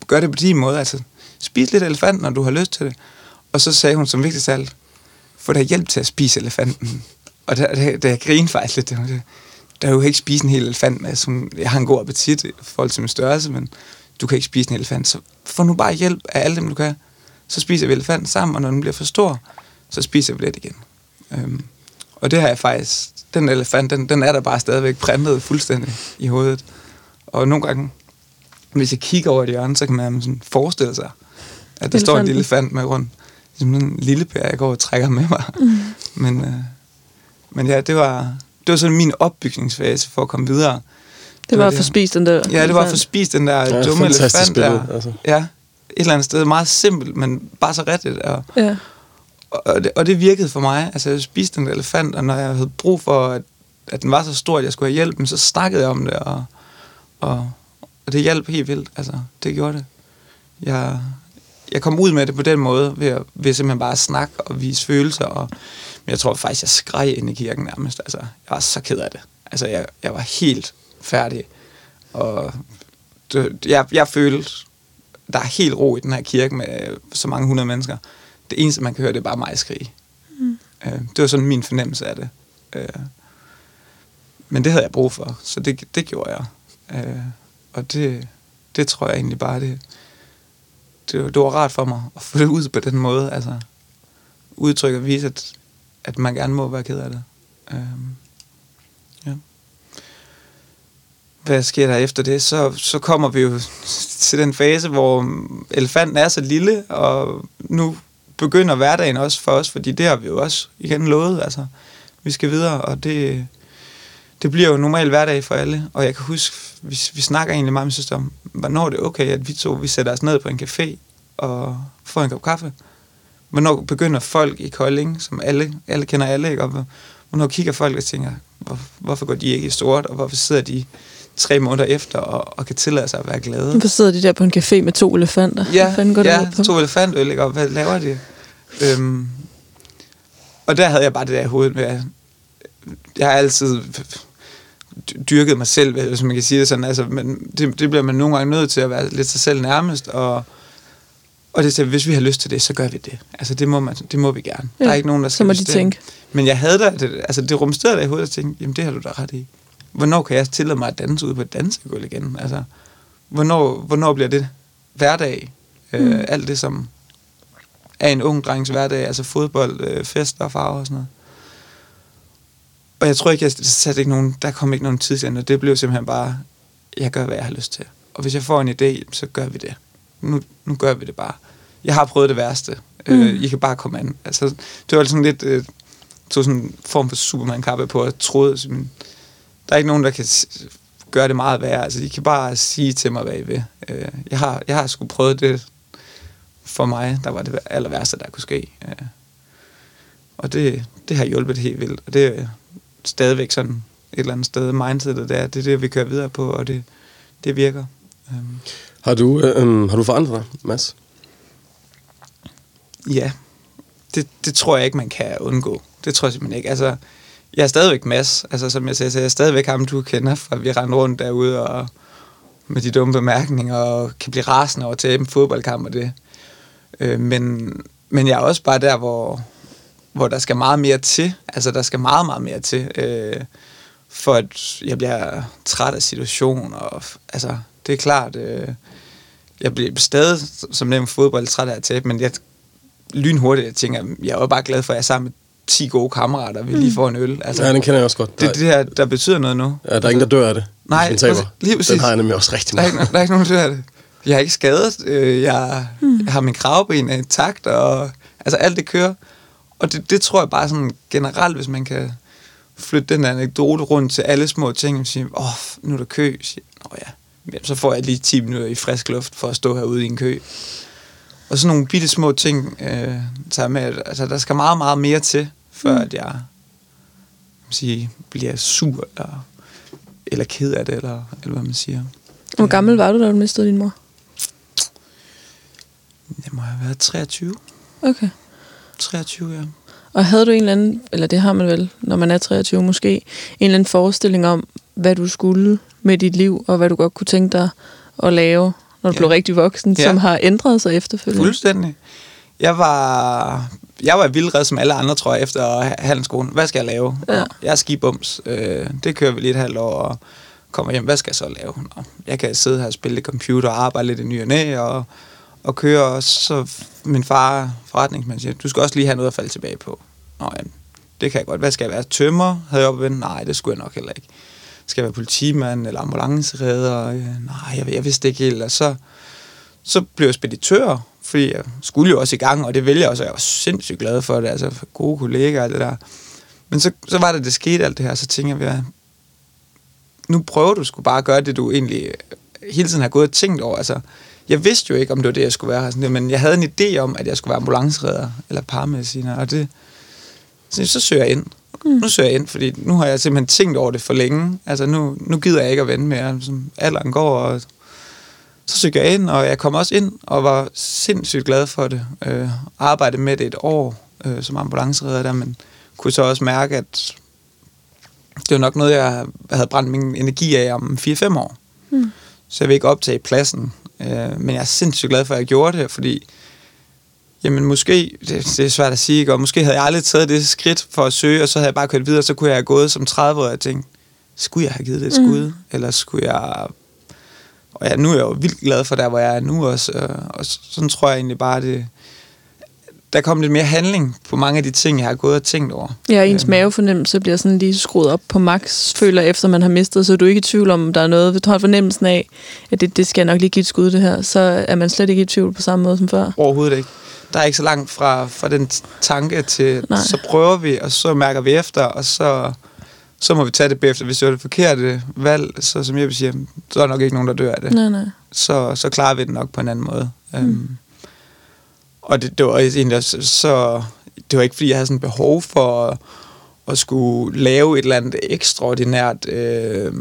gøre det på din måde, altså spis lidt elefant, når du har lyst til det. Og så sagde hun som vigtigst alt, få dig hjælp til at spise elefanten. Og der, der, der jeg grinede faktisk lidt, det, der er jo ikke spise en hel elefant med, som, jeg har en god appetit i forhold til min størrelse, men du kan ikke spise en elefant, så få nu bare hjælp af alle dem, du kan. Så spiser vi elefanten sammen, og når den bliver for stor, så spiser vi lidt igen. Øhm, og det har jeg faktisk, den elefant, den, den er der bare stadigvæk printet fuldstændig i hovedet. Og nogle gange, hvis jeg kigger over et hjørne, så kan man sådan forestille sig, at der Elefanten. står en elefant med rundt. Ligesom en lille pær, jeg går og trækker med mig. Mm. Men, øh, men ja, det var, det var sådan min opbygningsfase for at komme videre. Det, det var, var for spist den der Ja, det var for spist den der ja, dumme elefant der. Altså. Ja, et eller andet sted. Meget simpelt, men bare så rigtigt. Og, ja. og, det, og det virkede for mig. Altså, jeg spiste den der elefant, og når jeg havde brug for, at, at den var så stor, at jeg skulle have hjælp, så snakkede jeg om det, og, og, og det hjalp helt vildt. Altså, det gjorde det. Jeg, jeg kom ud med det på den måde, ved, at, ved simpelthen bare at snakke og vise følelser. Og, men jeg tror faktisk, jeg skreg ind i kirken nærmest. Altså, jeg var så ked af det. Altså, jeg, jeg var helt færdig. Og det, jeg, jeg følte, der er helt ro i den her kirke med så mange hundrede mennesker. Det eneste, man kan høre, det er bare mig skrige. Mm. Øh, det var sådan min fornemmelse af det. Øh, men det havde jeg brug for, så det, det gjorde jeg. Øh, og det, det tror jeg egentlig bare, det, det, det var rart for mig at få det ud på den måde. Altså, udtrykke og vise, at, at man gerne må være ked af det. Øhm, ja. Hvad sker der efter det? Så, så kommer vi jo [laughs] til den fase, hvor elefanten er så lille, og nu begynder hverdagen også for os, fordi det har vi jo også igen lovet. Altså, vi skal videre, og det, det bliver jo normal hverdag for alle. Og jeg kan huske, vi, vi snakker egentlig meget med søster om, hvornår det er okay, at vi to vi sætter os ned på en café og får en kop kaffe. Hvornår begynder folk i Kolding, som alle, alle kender alle, ikke? Og hvornår kigger folk og tænker, hvor, hvorfor går de ikke i stort, og hvorfor sidder de tre måneder efter og, og kan tillade sig at være glade. Hvorfor sidder de der på en café med to elefanter? Ja, Hvad går det ja på? to elefantøl, ikke? og hvad laver de? Øhm, og der havde jeg bare det der i hovedet med, at jeg har altid dyrket mig selv, hvis man kan sige det sådan. Altså, men det, det bliver man nogle gange nødt til at være lidt sig selv nærmest, og, og det er, hvis vi har lyst til det, så gør vi det. Altså, det må, man, det må vi gerne. Ja, der er ikke nogen, der skal så må de tænke. Men jeg havde da, det, altså det rumsterede der i hovedet, og tænkte, jamen det har du da ret i. Hvornår kan jeg tillade mig at danse ude på et dansegulv igen? Altså, hvornår, hvornår bliver det hverdag? Mm. Øh, alt det, som er en ung drengs hverdag, altså fodbold, øh, fester og farver og sådan noget. Og jeg tror ikke, jeg satte ikke nogen, der kom ikke nogen tidsændring. Det blev simpelthen bare, jeg gør, hvad jeg har lyst til. Og hvis jeg får en idé, så gør vi det. Nu, nu gør vi det bare. Jeg har prøvet det værste. Mm. Øh, I kan bare komme an. Altså, det var sådan lidt, øh, tog sådan en form for Superman-kappe på, og troede, sådan, der er ikke nogen, der kan gøre det meget værre. Altså, de kan bare sige til mig, hvad I vil. Øh, jeg, har, jeg har sgu prøvet det for mig, der var det aller værste, der kunne ske. Øh, og det, det har hjulpet helt vildt. Og det er stadigvæk sådan et eller andet sted, mindsetet der, det er det, vi kører videre på, og det, det virker. Øhm, har du, øh, har du forandret dig, Mads? Ja, det, det tror jeg ikke, man kan undgå. Det tror jeg simpelthen ikke. Altså, jeg er stadigvæk Mads. Altså, som jeg sagde, så jeg er stadigvæk ham, du kender, fra vi render rundt derude og med de dumme bemærkninger, og kan blive rasende over til en fodboldkamp og det. Øh, men, men jeg er også bare der, hvor, hvor der skal meget mere til. Altså, der skal meget, meget mere til, øh, for at jeg bliver træt af situationen. Og, altså, det er klart, øh, jeg bliver stadig, som nævnt, fodbold træt af at tabe, men jeg lynhurtigt, jeg tænker, jeg er jo bare glad for, at jeg er sammen med 10 gode kammerater, vi lige får en øl. Altså, Ja, den kender jeg også godt. det er det her, der betyder noget nu. Ja, der er ingen, der dør af det, Nej, taber. Lige præcis. Den har jeg nemlig også rigtig Der er, meget. ikke, der er ikke nogen, der dør af det. Jeg er ikke skadet. Øh, Jeg, mm. jeg har min kravben intakt, og altså alt det kører. Og det, det tror jeg bare sådan generelt, hvis man kan flytte den anekdote rundt til alle små ting, og sige, åh, oh, nu er der kø. Nå ja, Jamen, så får jeg lige 10 minutter i frisk luft for at stå herude i en kø. Og sådan nogle bitte små ting, øh, tager med, altså der skal meget, meget mere til, før mm. at jeg kan sige, bliver sur, eller, eller ked af det, eller, eller hvad man siger. Hvor gammel var du, da du mistede din mor? Jeg må have været 23. Okay. 23, ja. Og havde du en eller anden, eller det har man vel, når man er 23 måske, en eller anden forestilling om, hvad du skulle med dit liv, og hvad du godt kunne tænke dig at lave, når du Ja. blev rigtig voksen, Ja. som har ændret sig efterfølgende? Fuldstændig. Jeg var, jeg var vildred som alle andre, tror jeg, efter handelsskolen. Hvad skal jeg lave? Ja. Jeg er skibums. Øh, det kører vi lige et halvt år, og kommer hjem. Hvad skal jeg så lave? Nå, jeg kan sidde her og spille computer og arbejde lidt i ny og næ, og, og køre. Og så min far, forretningsmand, siger, du skal også lige have noget at falde tilbage på. Nå, jamen, det kan jeg godt. Hvad skal jeg være? Tømmer? Havde jeg opvendt? Nej, det skulle jeg nok heller ikke. Skal jeg være politimand eller ambulanceredder? Øh, nej, jeg, jeg vidste ikke helt. Og så, så blev jeg speditør, fordi jeg skulle jo også i gang, og det vælger jeg også, og jeg var sindssygt glad for det, altså for gode kollegaer og det der. Men så, så var det, det skete alt det her, så tænker jeg, at nu prøver du sgu bare at gøre det, du egentlig hele tiden har gået og tænkt over. Altså, jeg vidste jo ikke, om det var det, jeg skulle være her, sådan men jeg havde en idé om, at jeg skulle være ambulanceredder eller paramediciner, og det, så, så søger jeg ind. Mm. Nu søger jeg ind, fordi nu har jeg simpelthen tænkt over det for længe. Altså, nu, nu gider jeg ikke at vente mere. Som alderen går, og så søgte jeg ind, og jeg kom også ind og var sindssygt glad for det. Øh, arbejdede med det et år øh, som ambulanceredder der, men kunne så også mærke, at det var nok noget, jeg havde brændt min energi af om 4-5 år. Mm. Så jeg vil ikke optage pladsen. Øh, men jeg er sindssygt glad for, at jeg gjorde det, fordi jamen måske, det, det er svært at sige, ikke? og måske havde jeg aldrig taget det skridt for at søge, og så havde jeg bare kørt videre, så kunne jeg have gået som 30 år og tænkt, skulle jeg have givet det et skud, mm. eller skulle jeg... Og ja, nu er jeg jo vildt glad for der, hvor jeg er nu også, og sådan tror jeg egentlig bare, det, der kom lidt mere handling på mange af de ting, jeg har gået og tænkt over. Ja, ens Øhm. mavefornemmelse bliver sådan lige skruet op på max, føler efter man har mistet, så er du ikke i tvivl om, der er noget, du har fornemmelsen af, at det, det skal nok lige give et skud det her, så er man slet ikke i tvivl på samme måde som før. Overhovedet ikke. Der er ikke så langt fra, fra den tanke til, Nej. så prøver vi, og så mærker vi efter, og så, så må vi tage det bagefter. Hvis det var det forkerte valg, så som jeg siger, så er der nok ikke nogen, der dør af det. Nej, nej. Så, så klarer vi det nok på en anden måde. Mm. Um, og det, det var egentlig også, så, det var ikke fordi, jeg havde sådan behov for at, at skulle lave et eller andet ekstraordinært, øh,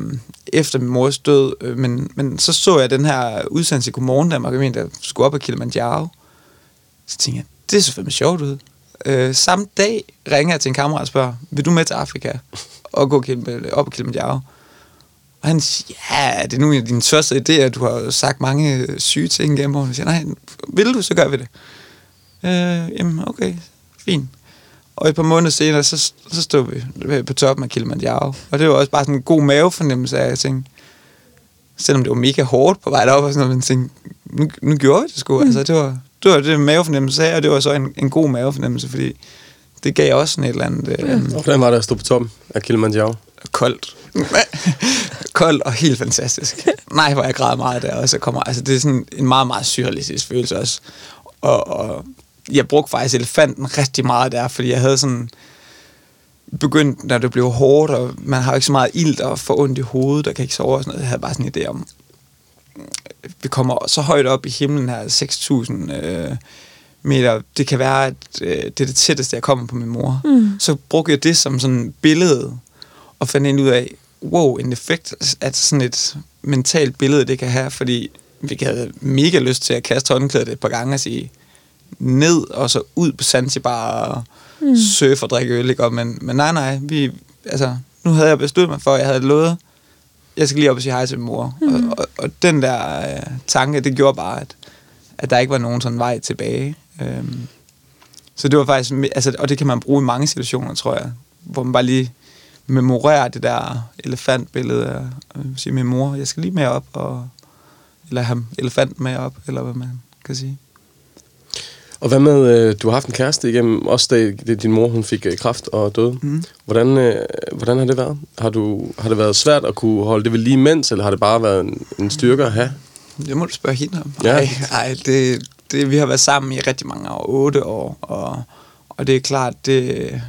efter min mors død, øh, men, men så så jeg den her udsendelse i Godmorgen Danmark, jeg mente, der skulle op ad Kilimanjaro. Så tænkte jeg, det så fandme sjovt ud. Øh, samme dag ringer jeg til en kammerat og spørger, vil du med til Afrika og gå op ad Kilimanjaro? Og han siger, ja, det er nu en af dine største idéer, du har sagt mange syge ting gennem årene. Jeg siger, nej, vil du, så gør vi det. Øh, jamen, okay, fint. Og et par måneder senere, så, så stod vi på toppen af Kilimanjaro. Og det var også bare sådan en god mavefornemmelse af, at jeg tænkte, selvom det var mega hårdt på vej derop, og sådan noget, men tænkte, nu, nu gjorde vi det sgu. Mm. Altså, det var, det var det mavefornemmelse af, og det var så en, en god mavefornemmelse, fordi det gav også sådan et eller andet øh, hvordan var det at stå på toppen af Kilimanjaro? koldt. [laughs] koldt og helt fantastisk. Nej, hvor jeg græd meget der også. Kommer, altså, det er sådan en meget, meget surrealistisk følelse også. Og, og jeg brugte faktisk elefanten rigtig meget der, fordi jeg havde sådan begyndt, når det blev hårdt, og man har jo ikke så meget ild og får ondt i hovedet, og kan ikke sove og sådan noget. Jeg havde bare sådan en idé om, vi kommer så højt op i himlen her, 6.000 øh, meter. Det kan være, at øh, det er det tætteste, jeg kommer på min mor. Mm. Så brugte jeg det som sådan et billede, og fandt ind ud af, wow, en effekt, at sådan et mentalt billede, det kan have, fordi vi havde mega lyst til at kaste håndklædet et par gange og sige, ned og så ud på Zanzibar og mm. surfe og drikke øl, ikke? Og Men, men nej, nej, vi, altså, nu havde jeg besluttet mig for, at jeg havde lovet, jeg skal lige op og sige hej til min mor. Mm. Og, og, og den der øh, tanke, det gjorde bare, at, at der ikke var nogen sådan vej tilbage. Øhm, så det var faktisk, altså, og det kan man bruge i mange situationer, tror jeg, hvor man bare lige memorerer det der elefantbillede af, at sige, min mor, jeg skal lige med op, og, eller have elefanten med op, eller hvad man kan sige. Og hvad med, øh, du har haft en kæreste igennem, også da din mor hun fik øh, kræft og døde. Mm. Hvordan, øh, hvordan har det været? Har, du, har det været svært at kunne holde det ved lige mens, eller har det bare været en, en styrke at have? Det må du spørge hende om. Ja. Ej, ej det, det, vi har været sammen i rigtig mange år, otte år, og, og det er klart, det,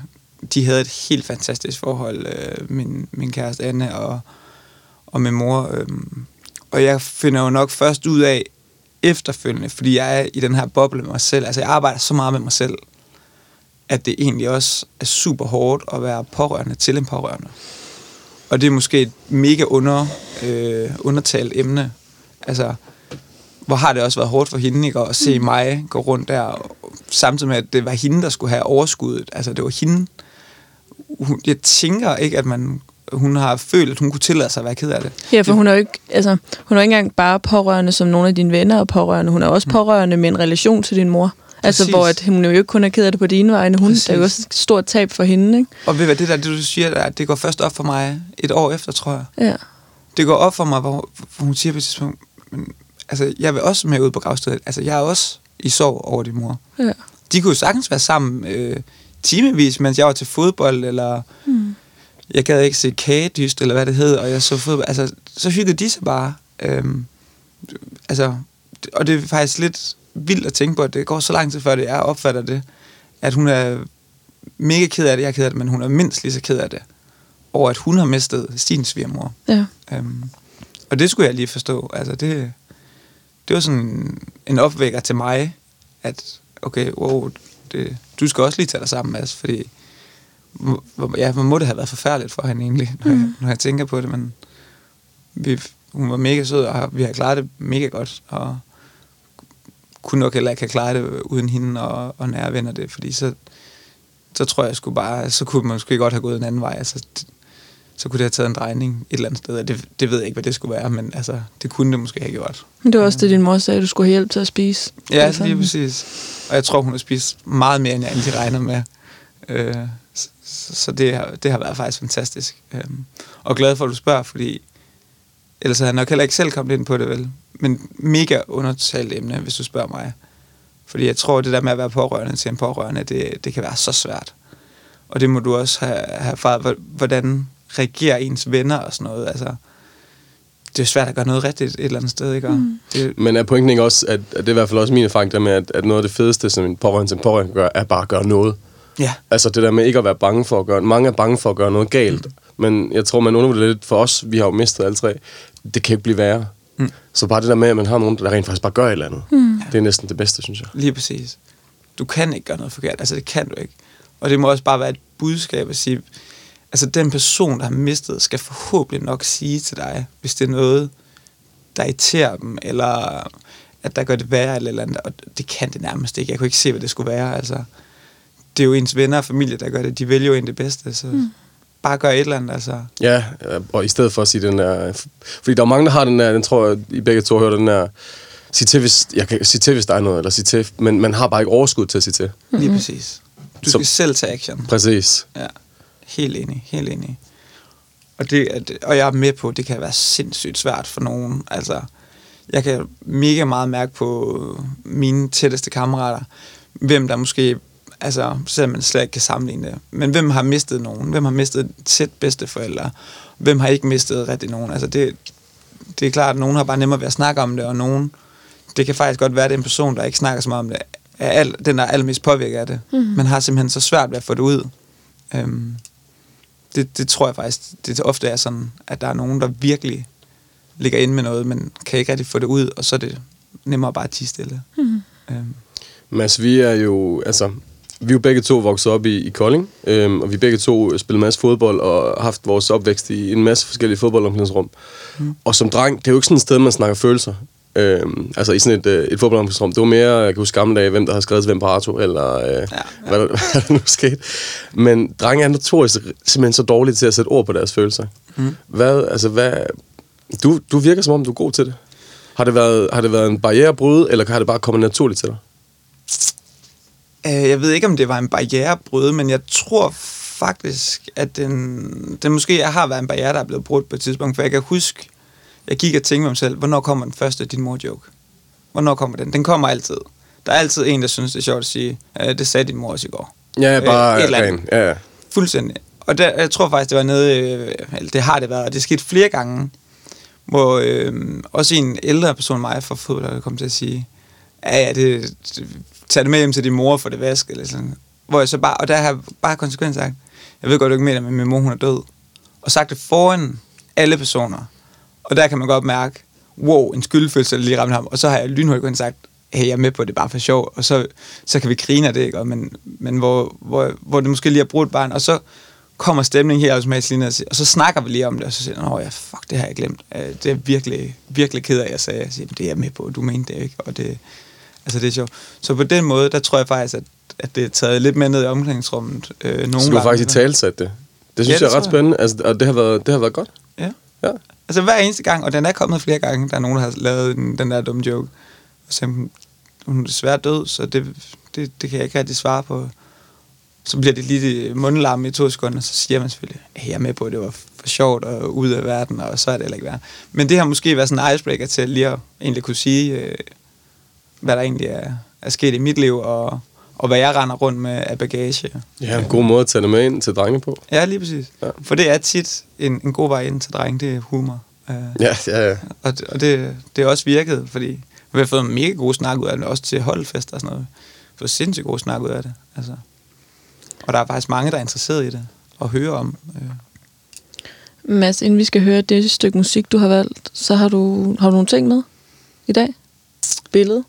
de havde et helt fantastisk forhold, øh, min, min kæreste Anne og, og min mor. Øh, og jeg finder jo nok først ud af efterfølgende, fordi jeg er i den her boble med mig selv. Altså jeg arbejder så meget med mig selv, at det egentlig også er super hårdt at være pårørende til en pårørende. Og det er måske et mega under, øh, undertalt emne. Altså, hvor har det også været hårdt for hende ikke, at se mig gå rundt der, og samtidig med, at det var hende, der skulle have overskuddet. Altså, det var hende. Jeg tænker ikke, at man, hun har følt, at hun kunne tillade sig at være ked af det. Ja, for hun er jo ikke, altså, hun er ikke engang bare pårørende, som nogle af dine venner er pårørende. Hun er også pårørende med en relation til din mor. Altså, Præcis. hvor at hun jo ikke kun er ked af det på dine vegne. Hun, det er jo Præcis. også et stort tab for hende, ikke? Og ved hvad, det der, det du siger, der, det går først op for mig et år efter, tror jeg. Ja. det går op for mig, hvor, hvor hun siger på et tidspunkt, men, altså, jeg vil også med ud på gravstedet. Altså, jeg er også i sorg over din mor. ja. De kunne jo sagtens være sammen øh, timevis, mens jeg var til fodbold, eller Mm. Jeg gad ikke se kagedyst, eller hvad det hed, og jeg så fodbold. Altså, så hyggede de sig bare. Øhm, altså, og det er faktisk lidt vildt at tænke på, at det går så lang tid før det, jeg opfatter det, at hun er mega ked af det, jeg er ked af det, men hun er mindst lige så ked af det, over at hun har mistet sin svigermor. ja. Øhm, og det skulle jeg lige forstå. Altså, det, det var sådan en opvækker til mig, at okay, wow, det, du skal også lige tage dig sammen, Mads, fordi ja, hvor må det have været forfærdeligt for hende egentlig, når, mm. jeg, når jeg tænker på det, men vi, hun var mega sød, og vi har klaret det mega godt, og kunne nok heller ikke have klaret det uden hende og, og nære venner det, fordi så, så tror jeg sgu bare, så kunne man måske godt have gået en anden vej, altså så kunne det have taget en drejning et eller andet sted, og det, det ved jeg ikke, hvad det skulle være, men altså, det kunne det måske have gjort. Men det var også det, din mor sagde, at du skulle have hjælp til at spise. Ja, Altså, lige præcis. Og jeg tror, hun har spist meget mere, end jeg egentlig regnede med. Øh, så så det, har, det har været faktisk fantastisk. Øh, og glad for, at du spørger, fordi ellers havde jeg nok heller ikke selv kommet ind på det, vel? Men mega undertalt emne, hvis du spørger mig. Fordi jeg tror, det der med at være pårørende til en pårørende, det, det kan være så svært. Og det må du også have, have erfaret. Hvor- Hvordan reagerer ens venner og sådan noget? Altså, det er svært at gøre noget rigtigt et eller andet sted, ikke? Og Mm. Det, Men er pointen ikke også, at, at det er i hvert fald også min erfaring, der med, at, at noget af det fedeste, som en pårørende til en pårørende gør, er bare at gøre noget. Ja, Altså det der med ikke at være bange for at gøre... Mange er bange for at gøre noget galt. Men jeg tror, man undervurderer lidt for os. Vi har jo mistet alle tre. Det kan ikke blive værre. Mm. Så bare det der med, at man har nogen, der rent faktisk bare gør et eller andet. Mm. Det er næsten det bedste, synes jeg. Lige præcis. Du kan ikke gøre noget forkert. Altså, det kan du ikke. Og det må også bare være et budskab at sige, altså den person, der har mistet, skal forhåbentlig nok sige til dig, hvis det er noget, der irriterer dem, eller at der gør det værre, eller, eller andet. Og det kan det nærmest ikke. Jeg kunne ikke se, hvad det skulle være. Altså, det er jo ens venner og familie, der gør det. De vælger jo en det bedste, så mm. bare gør et eller andet. Altså. Ja, øh, og i stedet for at sige den der... Fordi der er mange, der har den der, den tror jeg, I begge to hørt den der... Sig til, hvis, jeg kan sige til, hvis der er noget, eller sig til, men man har bare ikke overskud til at sige til. Mm-hmm. Lige præcis. Du Så- skal selv tage action. Præcis. Ja, helt enig, helt enig. Og, det, at- og jeg er med på, at det kan være sindssygt svært for nogen. Altså, jeg kan mega meget mærke på mine tætteste kammerater, hvem der måske, altså, selvom man slet ikke kan sammenligne det, men hvem har mistet nogen? Hvem har mistet tæt bedsteforældre? Hvem har ikke mistet rigtig nogen? Altså, det, det er klart, at nogen har bare nemmere ved at snakke om det, og nogen, det kan faktisk godt være, at det er en person, der ikke snakker så meget om det, er al, den, der er allermest påvirket af det. Mm. Man har simpelthen så svært ved at få det ud. Øhm, det, det tror jeg faktisk, det ofte er sådan, at der er nogen, der virkelig ligger inde med noget, men kan ikke rigtig få det ud, og så er det nemmere bare at tige stille. Mm. Øhm, Mads, vi er jo, altså, vi er jo begge to vokset op i, i Kolding, øhm, og vi begge to spillet en masse fodbold og haft vores opvækst i en masse forskellige fodboldomklædningsrum. Mm. Og som dreng, det er jo ikke sådan et sted, man snakker følelser. Øhm, altså i sådan et, øh, et fodboldomklædningsrum. Det var mere, jeg kan huske gamle dage, hvem der har skrevet til hvem på Arto, eller øh, ja, ja. Hvad, der, [laughs] hvad der nu skete. Men drenge er notorisk simpelthen så dårlige til at sætte ord på deres følelser. Mm. Hvad, altså hvad, du, du virker som om, du er god til det. Har det været, har det været en barriere at bryde, eller har det bare kommet naturligt til dig? Øh, Jeg ved ikke, om det var en barriere at bryde, men jeg tror faktisk, at den, den måske har været en barriere, der er blevet brudt på et tidspunkt. For jeg kan huske, jeg gik og tænkte mig selv, hvornår kommer den første din mor-joke? Hvornår kommer den? Den kommer altid. Der er altid en, der synes, det er sjovt at sige, øh, det sagde din mor også i går. Ja, bare et øh, andet. ren. Ja, ja. Fuldstændig. Og der, jeg tror faktisk, det var nede, øh, eller det har det været, og det skete flere gange, hvor øh, også en ældre person mig fra fodbold, der kom til at sige, ja, ja, det, det, tag det med hjem til din mor for det vask, eller sådan. Hvor jeg så bare, og der har jeg bare konsekvent sagt, jeg ved godt, du ikke mener, men min mor, hun er død. Og sagt det foran alle personer. Og der kan man godt mærke, wow, en skyldfølelse der lige ramte ham. Og så har jeg lynhurtigt kun sagt, hey, jeg er med på det, bare for sjov. Og så, så kan vi grine af det, ikke? Og Men, men hvor, hvor, hvor det måske lige har brudt barn, og så kommer stemningen her automatisk lige ned, og så snakker vi lige om det, og så siger jeg, åh ja, fuck, det har jeg glemt. Øh, det er virkelig, virkelig ked af, at jeg sagde. Jeg siger, det er jeg med på, du mente det ikke, og det, altså det er sjovt. Så på den måde, der tror jeg faktisk, at, at det er taget lidt med ned i omklædningsrummet. Øh, nogle Så du har gange. faktisk i talsat det. Det synes Ja, det jeg er ret spændende, altså, og det har, været, det har været godt. Ja. Ja. Altså hver eneste gang, og den er kommet flere gange, der er nogen, der har lavet den, den der dumme joke. Og så hun er desværre død, så det, det, det kan jeg ikke rigtig svare på. Så bliver det lige mundlarm i to sekunder, så siger man selvfølgelig, hey, jeg er med på, at det var for sjovt og ude af verden, og så er det heller ikke værd. Men det har måske været sådan en icebreaker til lige at egentlig kunne sige, øh, hvad der egentlig er, er sket i mit liv, og, og hvad jeg render rundt med af bagage. Ja, en god måde at tage det med ind til drenge på. Ja, lige præcis. Ja. For det er tit en, en god vej ind til dreng, det er humor. Øh, Ja, ja, ja. og, det- og det, det er også virket, fordi vi har fået en mega god snak ud af det, også til holdfester og sådan noget. Vi har fået sindssygt god snak ud af det. Altså. Og der er faktisk mange, der er interesseret i det, og høre om. Øh. Mads, inden vi skal høre det stykke musik, du har valgt, så har du, har du nogle ting med i dag? Billede?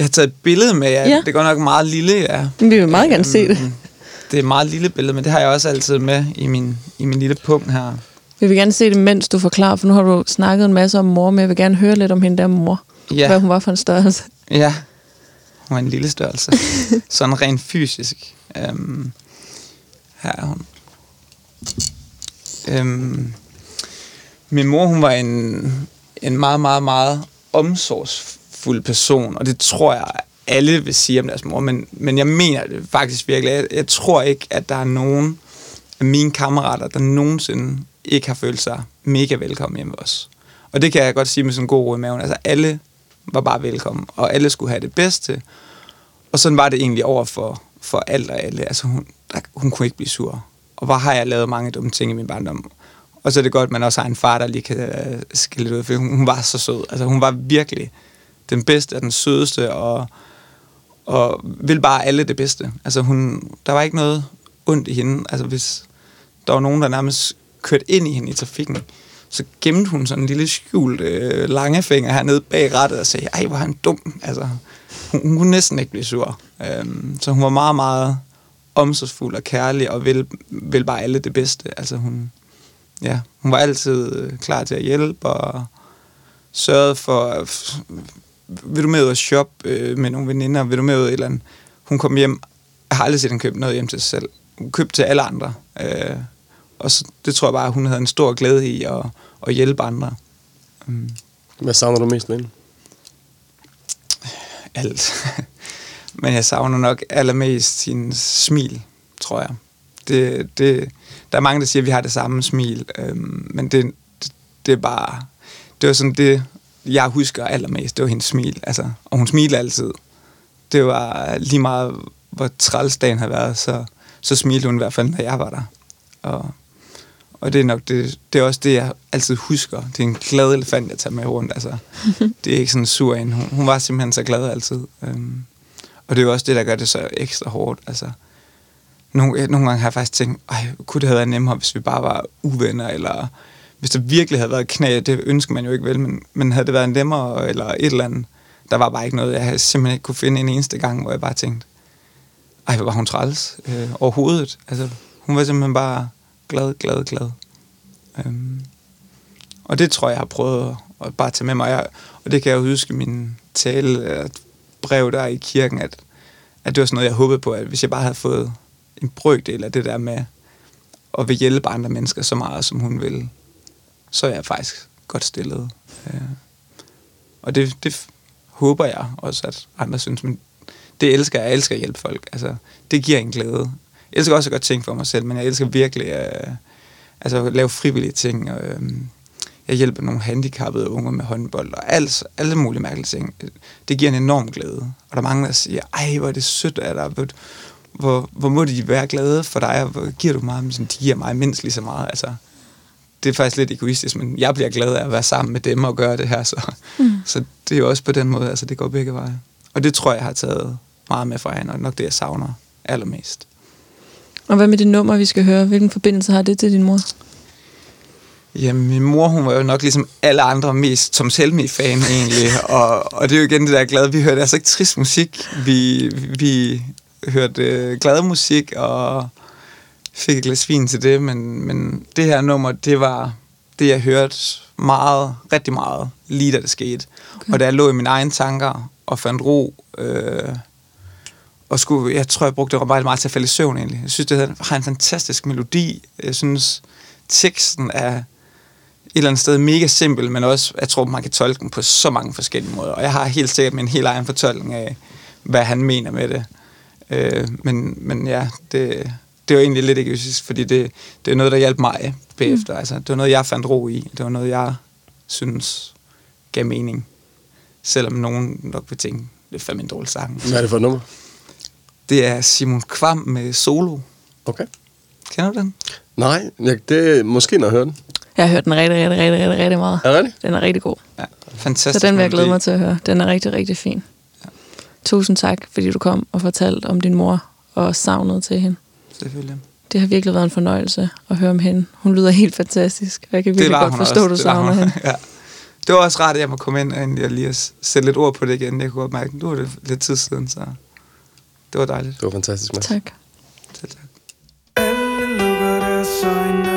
Jeg har taget et billede med, ja. Ja. det er godt nok meget lille, ja. Vi vil meget gerne se det. Øhm, Det er et meget lille billede, men det har jeg også altid med i min, i min lille punkt her. Vi vil gerne se det, mens du forklarer, for nu har du snakket en masse om mor, men jeg vil gerne høre lidt om hende der mor. Ja. Hvad hun var for en størrelse. Ja, hun er en lille størrelse. [laughs] Sådan rent fysisk. Øhm, her er hun. Øhm, min mor, hun var en, en meget, meget, meget omsorgsfuld person, og det tror jeg, alle vil sige om deres mor, men, men jeg mener det faktisk virkelig. Jeg, jeg tror ikke, at der er nogen af mine kammerater, der nogensinde ikke har følt sig mega velkommen hjemme hos os. Og det kan jeg godt sige med sådan en god ro i maven. Altså alle var bare velkommen, og alle skulle have det bedste. Og sådan var det egentlig over for, for alt og alle. Altså hun, der, hun kunne ikke blive sur. Og hvor har jeg lavet mange dumme ting i min barndom. Og så er det godt, at man også har en far, der lige kan øh, skille det ud, for hun, hun var så sød. Altså hun var virkelig den bedste og den sødeste, og, og vil bare alle det bedste. Altså hun, der var ikke noget ondt i hende. Altså hvis der var nogen, der nærmest kørte ind i hende i trafikken, så gemte hun sådan en lille skjult øh, langefinger hernede bag rattet og sagde, ej, hvor er han dum. Altså, hun, hun kunne næsten ikke blive sur. Øhm, så hun var meget, meget omsorgsfuld og kærlig, og vil, vil bare alle det bedste. Altså hun, ja, hun var altid øh, klar til at hjælpe, og sørgede for, vil du med ud og shoppe øh, med nogle veninder, vil du med ud et eller andet. Hun kom hjem, jeg har aldrig set hende købe noget hjem til sig selv. Hun købte til alle andre. Øh, og så, det tror jeg bare, hun havde en stor glæde i at, at hjælpe andre. Mm. Hvad savner du mest ved hende? alt. [laughs] Men jeg savner nok allermest sin smil, tror jeg. Det, det, der er mange, der siger, at vi har det samme smil, øhm, men det, det, det er bare... Det var sådan det, jeg husker allermest, det var hendes smil. Altså, og hun smiler altid. Det var lige meget, hvor træls dagen havde været, så, så smilte hun i hvert fald, når jeg var der. Og, og det er nok det, det er også det, jeg altid husker. Det er en glad elefant, jeg tager med rundt. Altså, [laughs] det er ikke sådan en sur en. Hun, hun var simpelthen så glad altid. Øhm, og det er jo også det, der gør det så ekstra hårdt. Altså, nogle, nogle gange har jeg faktisk tænkt, Ej, kunne det have været nemmere, hvis vi bare var uvenner, eller hvis det virkelig havde været knæ, det ønsker man jo ikke vel, men, men havde det været en lemmer eller et eller andet, der var bare ikke noget, jeg havde simpelthen ikke kunne finde en eneste gang, hvor jeg bare tænkte, ej, hvor var hun træls øh, overhovedet. Altså, hun var simpelthen bare glad, glad, glad. Øhm, og det tror jeg, jeg har prøvet at, at bare tage med mig. Jeg, og det kan jeg huske i min tale, eller brev der i kirken, at, at det var sådan noget, jeg håbede på, at hvis jeg bare havde fået en brøkdel af det der med at vil hjælpe andre mennesker så meget, som hun vil, så er jeg faktisk godt stillet. Øh, og det, det håber jeg også, at andre synes, men det elsker jeg. Jeg elsker at hjælpe folk. Altså, det giver en glæde. Jeg elsker også at gøre ting for mig selv, men jeg elsker virkelig øh, altså, at lave frivillige ting. Og, øh, jeg hjælper nogle handicappede unge med håndbold og alt, alle mulige mærkelige ting. Det giver en enorm glæde. Og der er mange, der siger, ej, hvor er det sødt af dig. Hvor, hvor, hvor må de være glade for dig, og hvor giver du meget? Men de giver mig mindst lige så meget. Altså, det er faktisk lidt egoistisk, men jeg bliver glad af at være sammen med dem og gøre det her. Så, mm. så det er jo også på den måde, altså det går begge veje. Og det tror jeg har taget meget med fra hende, og nok det, jeg savner allermest. Og hvad med det nummer, vi skal høre? Hvilken forbindelse har det til din mor? Jamen, min mor, hun var jo nok ligesom alle andre mest som Selmi-fan egentlig, [laughs] og, og det er jo igen det der glade, vi hørte altså ikke trist musik, vi, vi hørte øh, glad musik, og fik et glas vin til det, men, men det her nummer, det var det, jeg hørte meget, rigtig meget, lige da det skete. Okay. Og da jeg lå i mine egne tanker og fandt ro, øh, og skulle, jeg tror, jeg brugte det meget, meget til at falde i søvn egentlig. Jeg synes, det har en fantastisk melodi. Jeg synes, teksten er et eller andet sted mega simpel, men også, jeg tror, man kan tolke den på så mange forskellige måder. Og jeg har helt sikkert min helt egen fortolkning af, hvad han mener med det. Øh, men, men ja, det, det var egentlig lidt egoistisk, fordi det, det er noget, der hjalp mig bagefter. Mm. Altså, det var noget, jeg fandt ro i. Det var noget, jeg synes gav mening. Selvom nogen nok vil tænke, det er fandme en dårlig sang. Hvad er det for et nummer? Det er Simon Kvam med Solo. Okay. Kender du den? Nej, jeg, det er måske, når jeg hører den. Jeg har hørt den rigtig, rigtig, rigtig, rigtig, rigtig meget. Er det? Den er rigtig god. Ja, Så fantastisk. den vil jeg glæde mig til at høre. Den er rigtig, rigtig fin. Tusind tak, fordi du kom og fortalte om din mor og savnet til hende. Selvfølgelig. Det har virkelig været en fornøjelse at høre om hende. Hun lyder helt fantastisk, og jeg kan virkelig godt forstå, også. du Det var savner hende. [laughs] ja. Det var også rart, at jeg må komme ind og lige at sætte lidt ord på det igen. Jeg kunne godt mærke, at nu var det lidt tid siden, så det var dejligt. Det var fantastisk, Mads. Tak. Selv tak. Alle lukker deres øjne,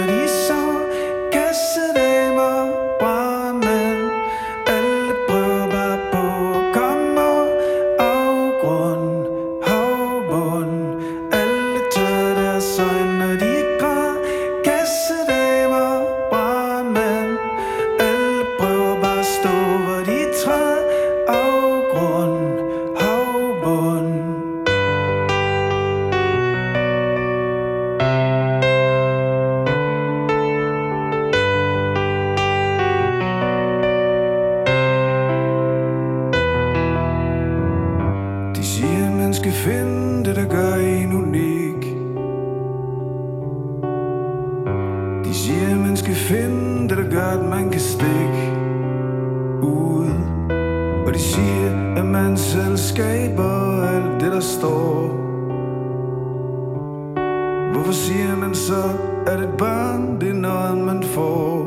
få?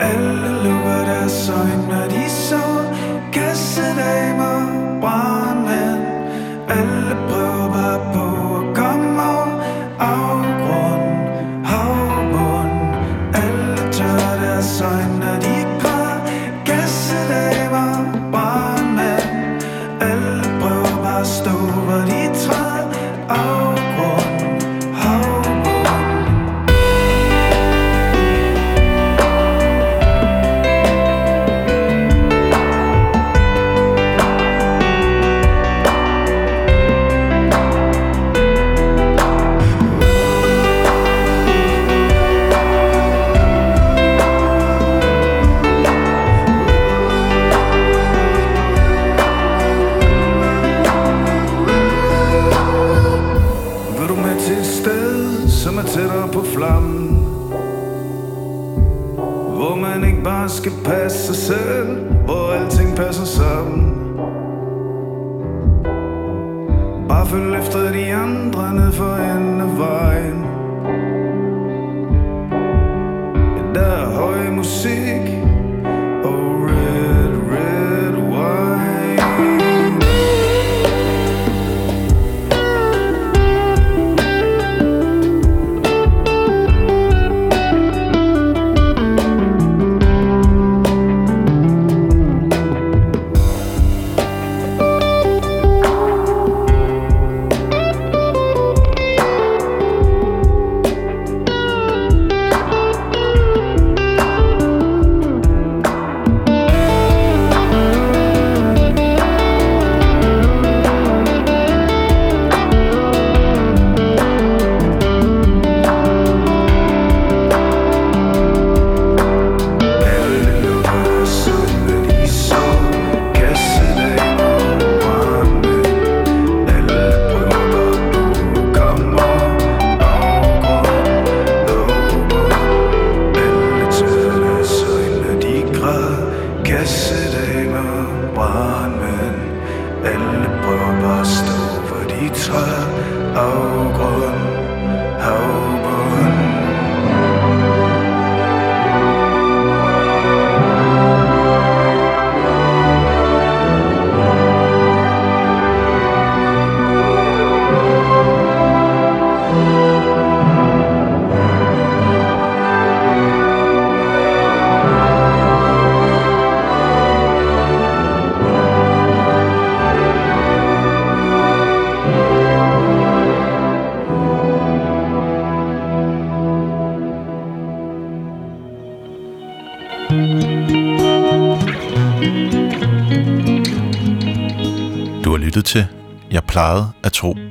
Alle lukker deres øjne, når de så Kassedamer, brandmænd Alle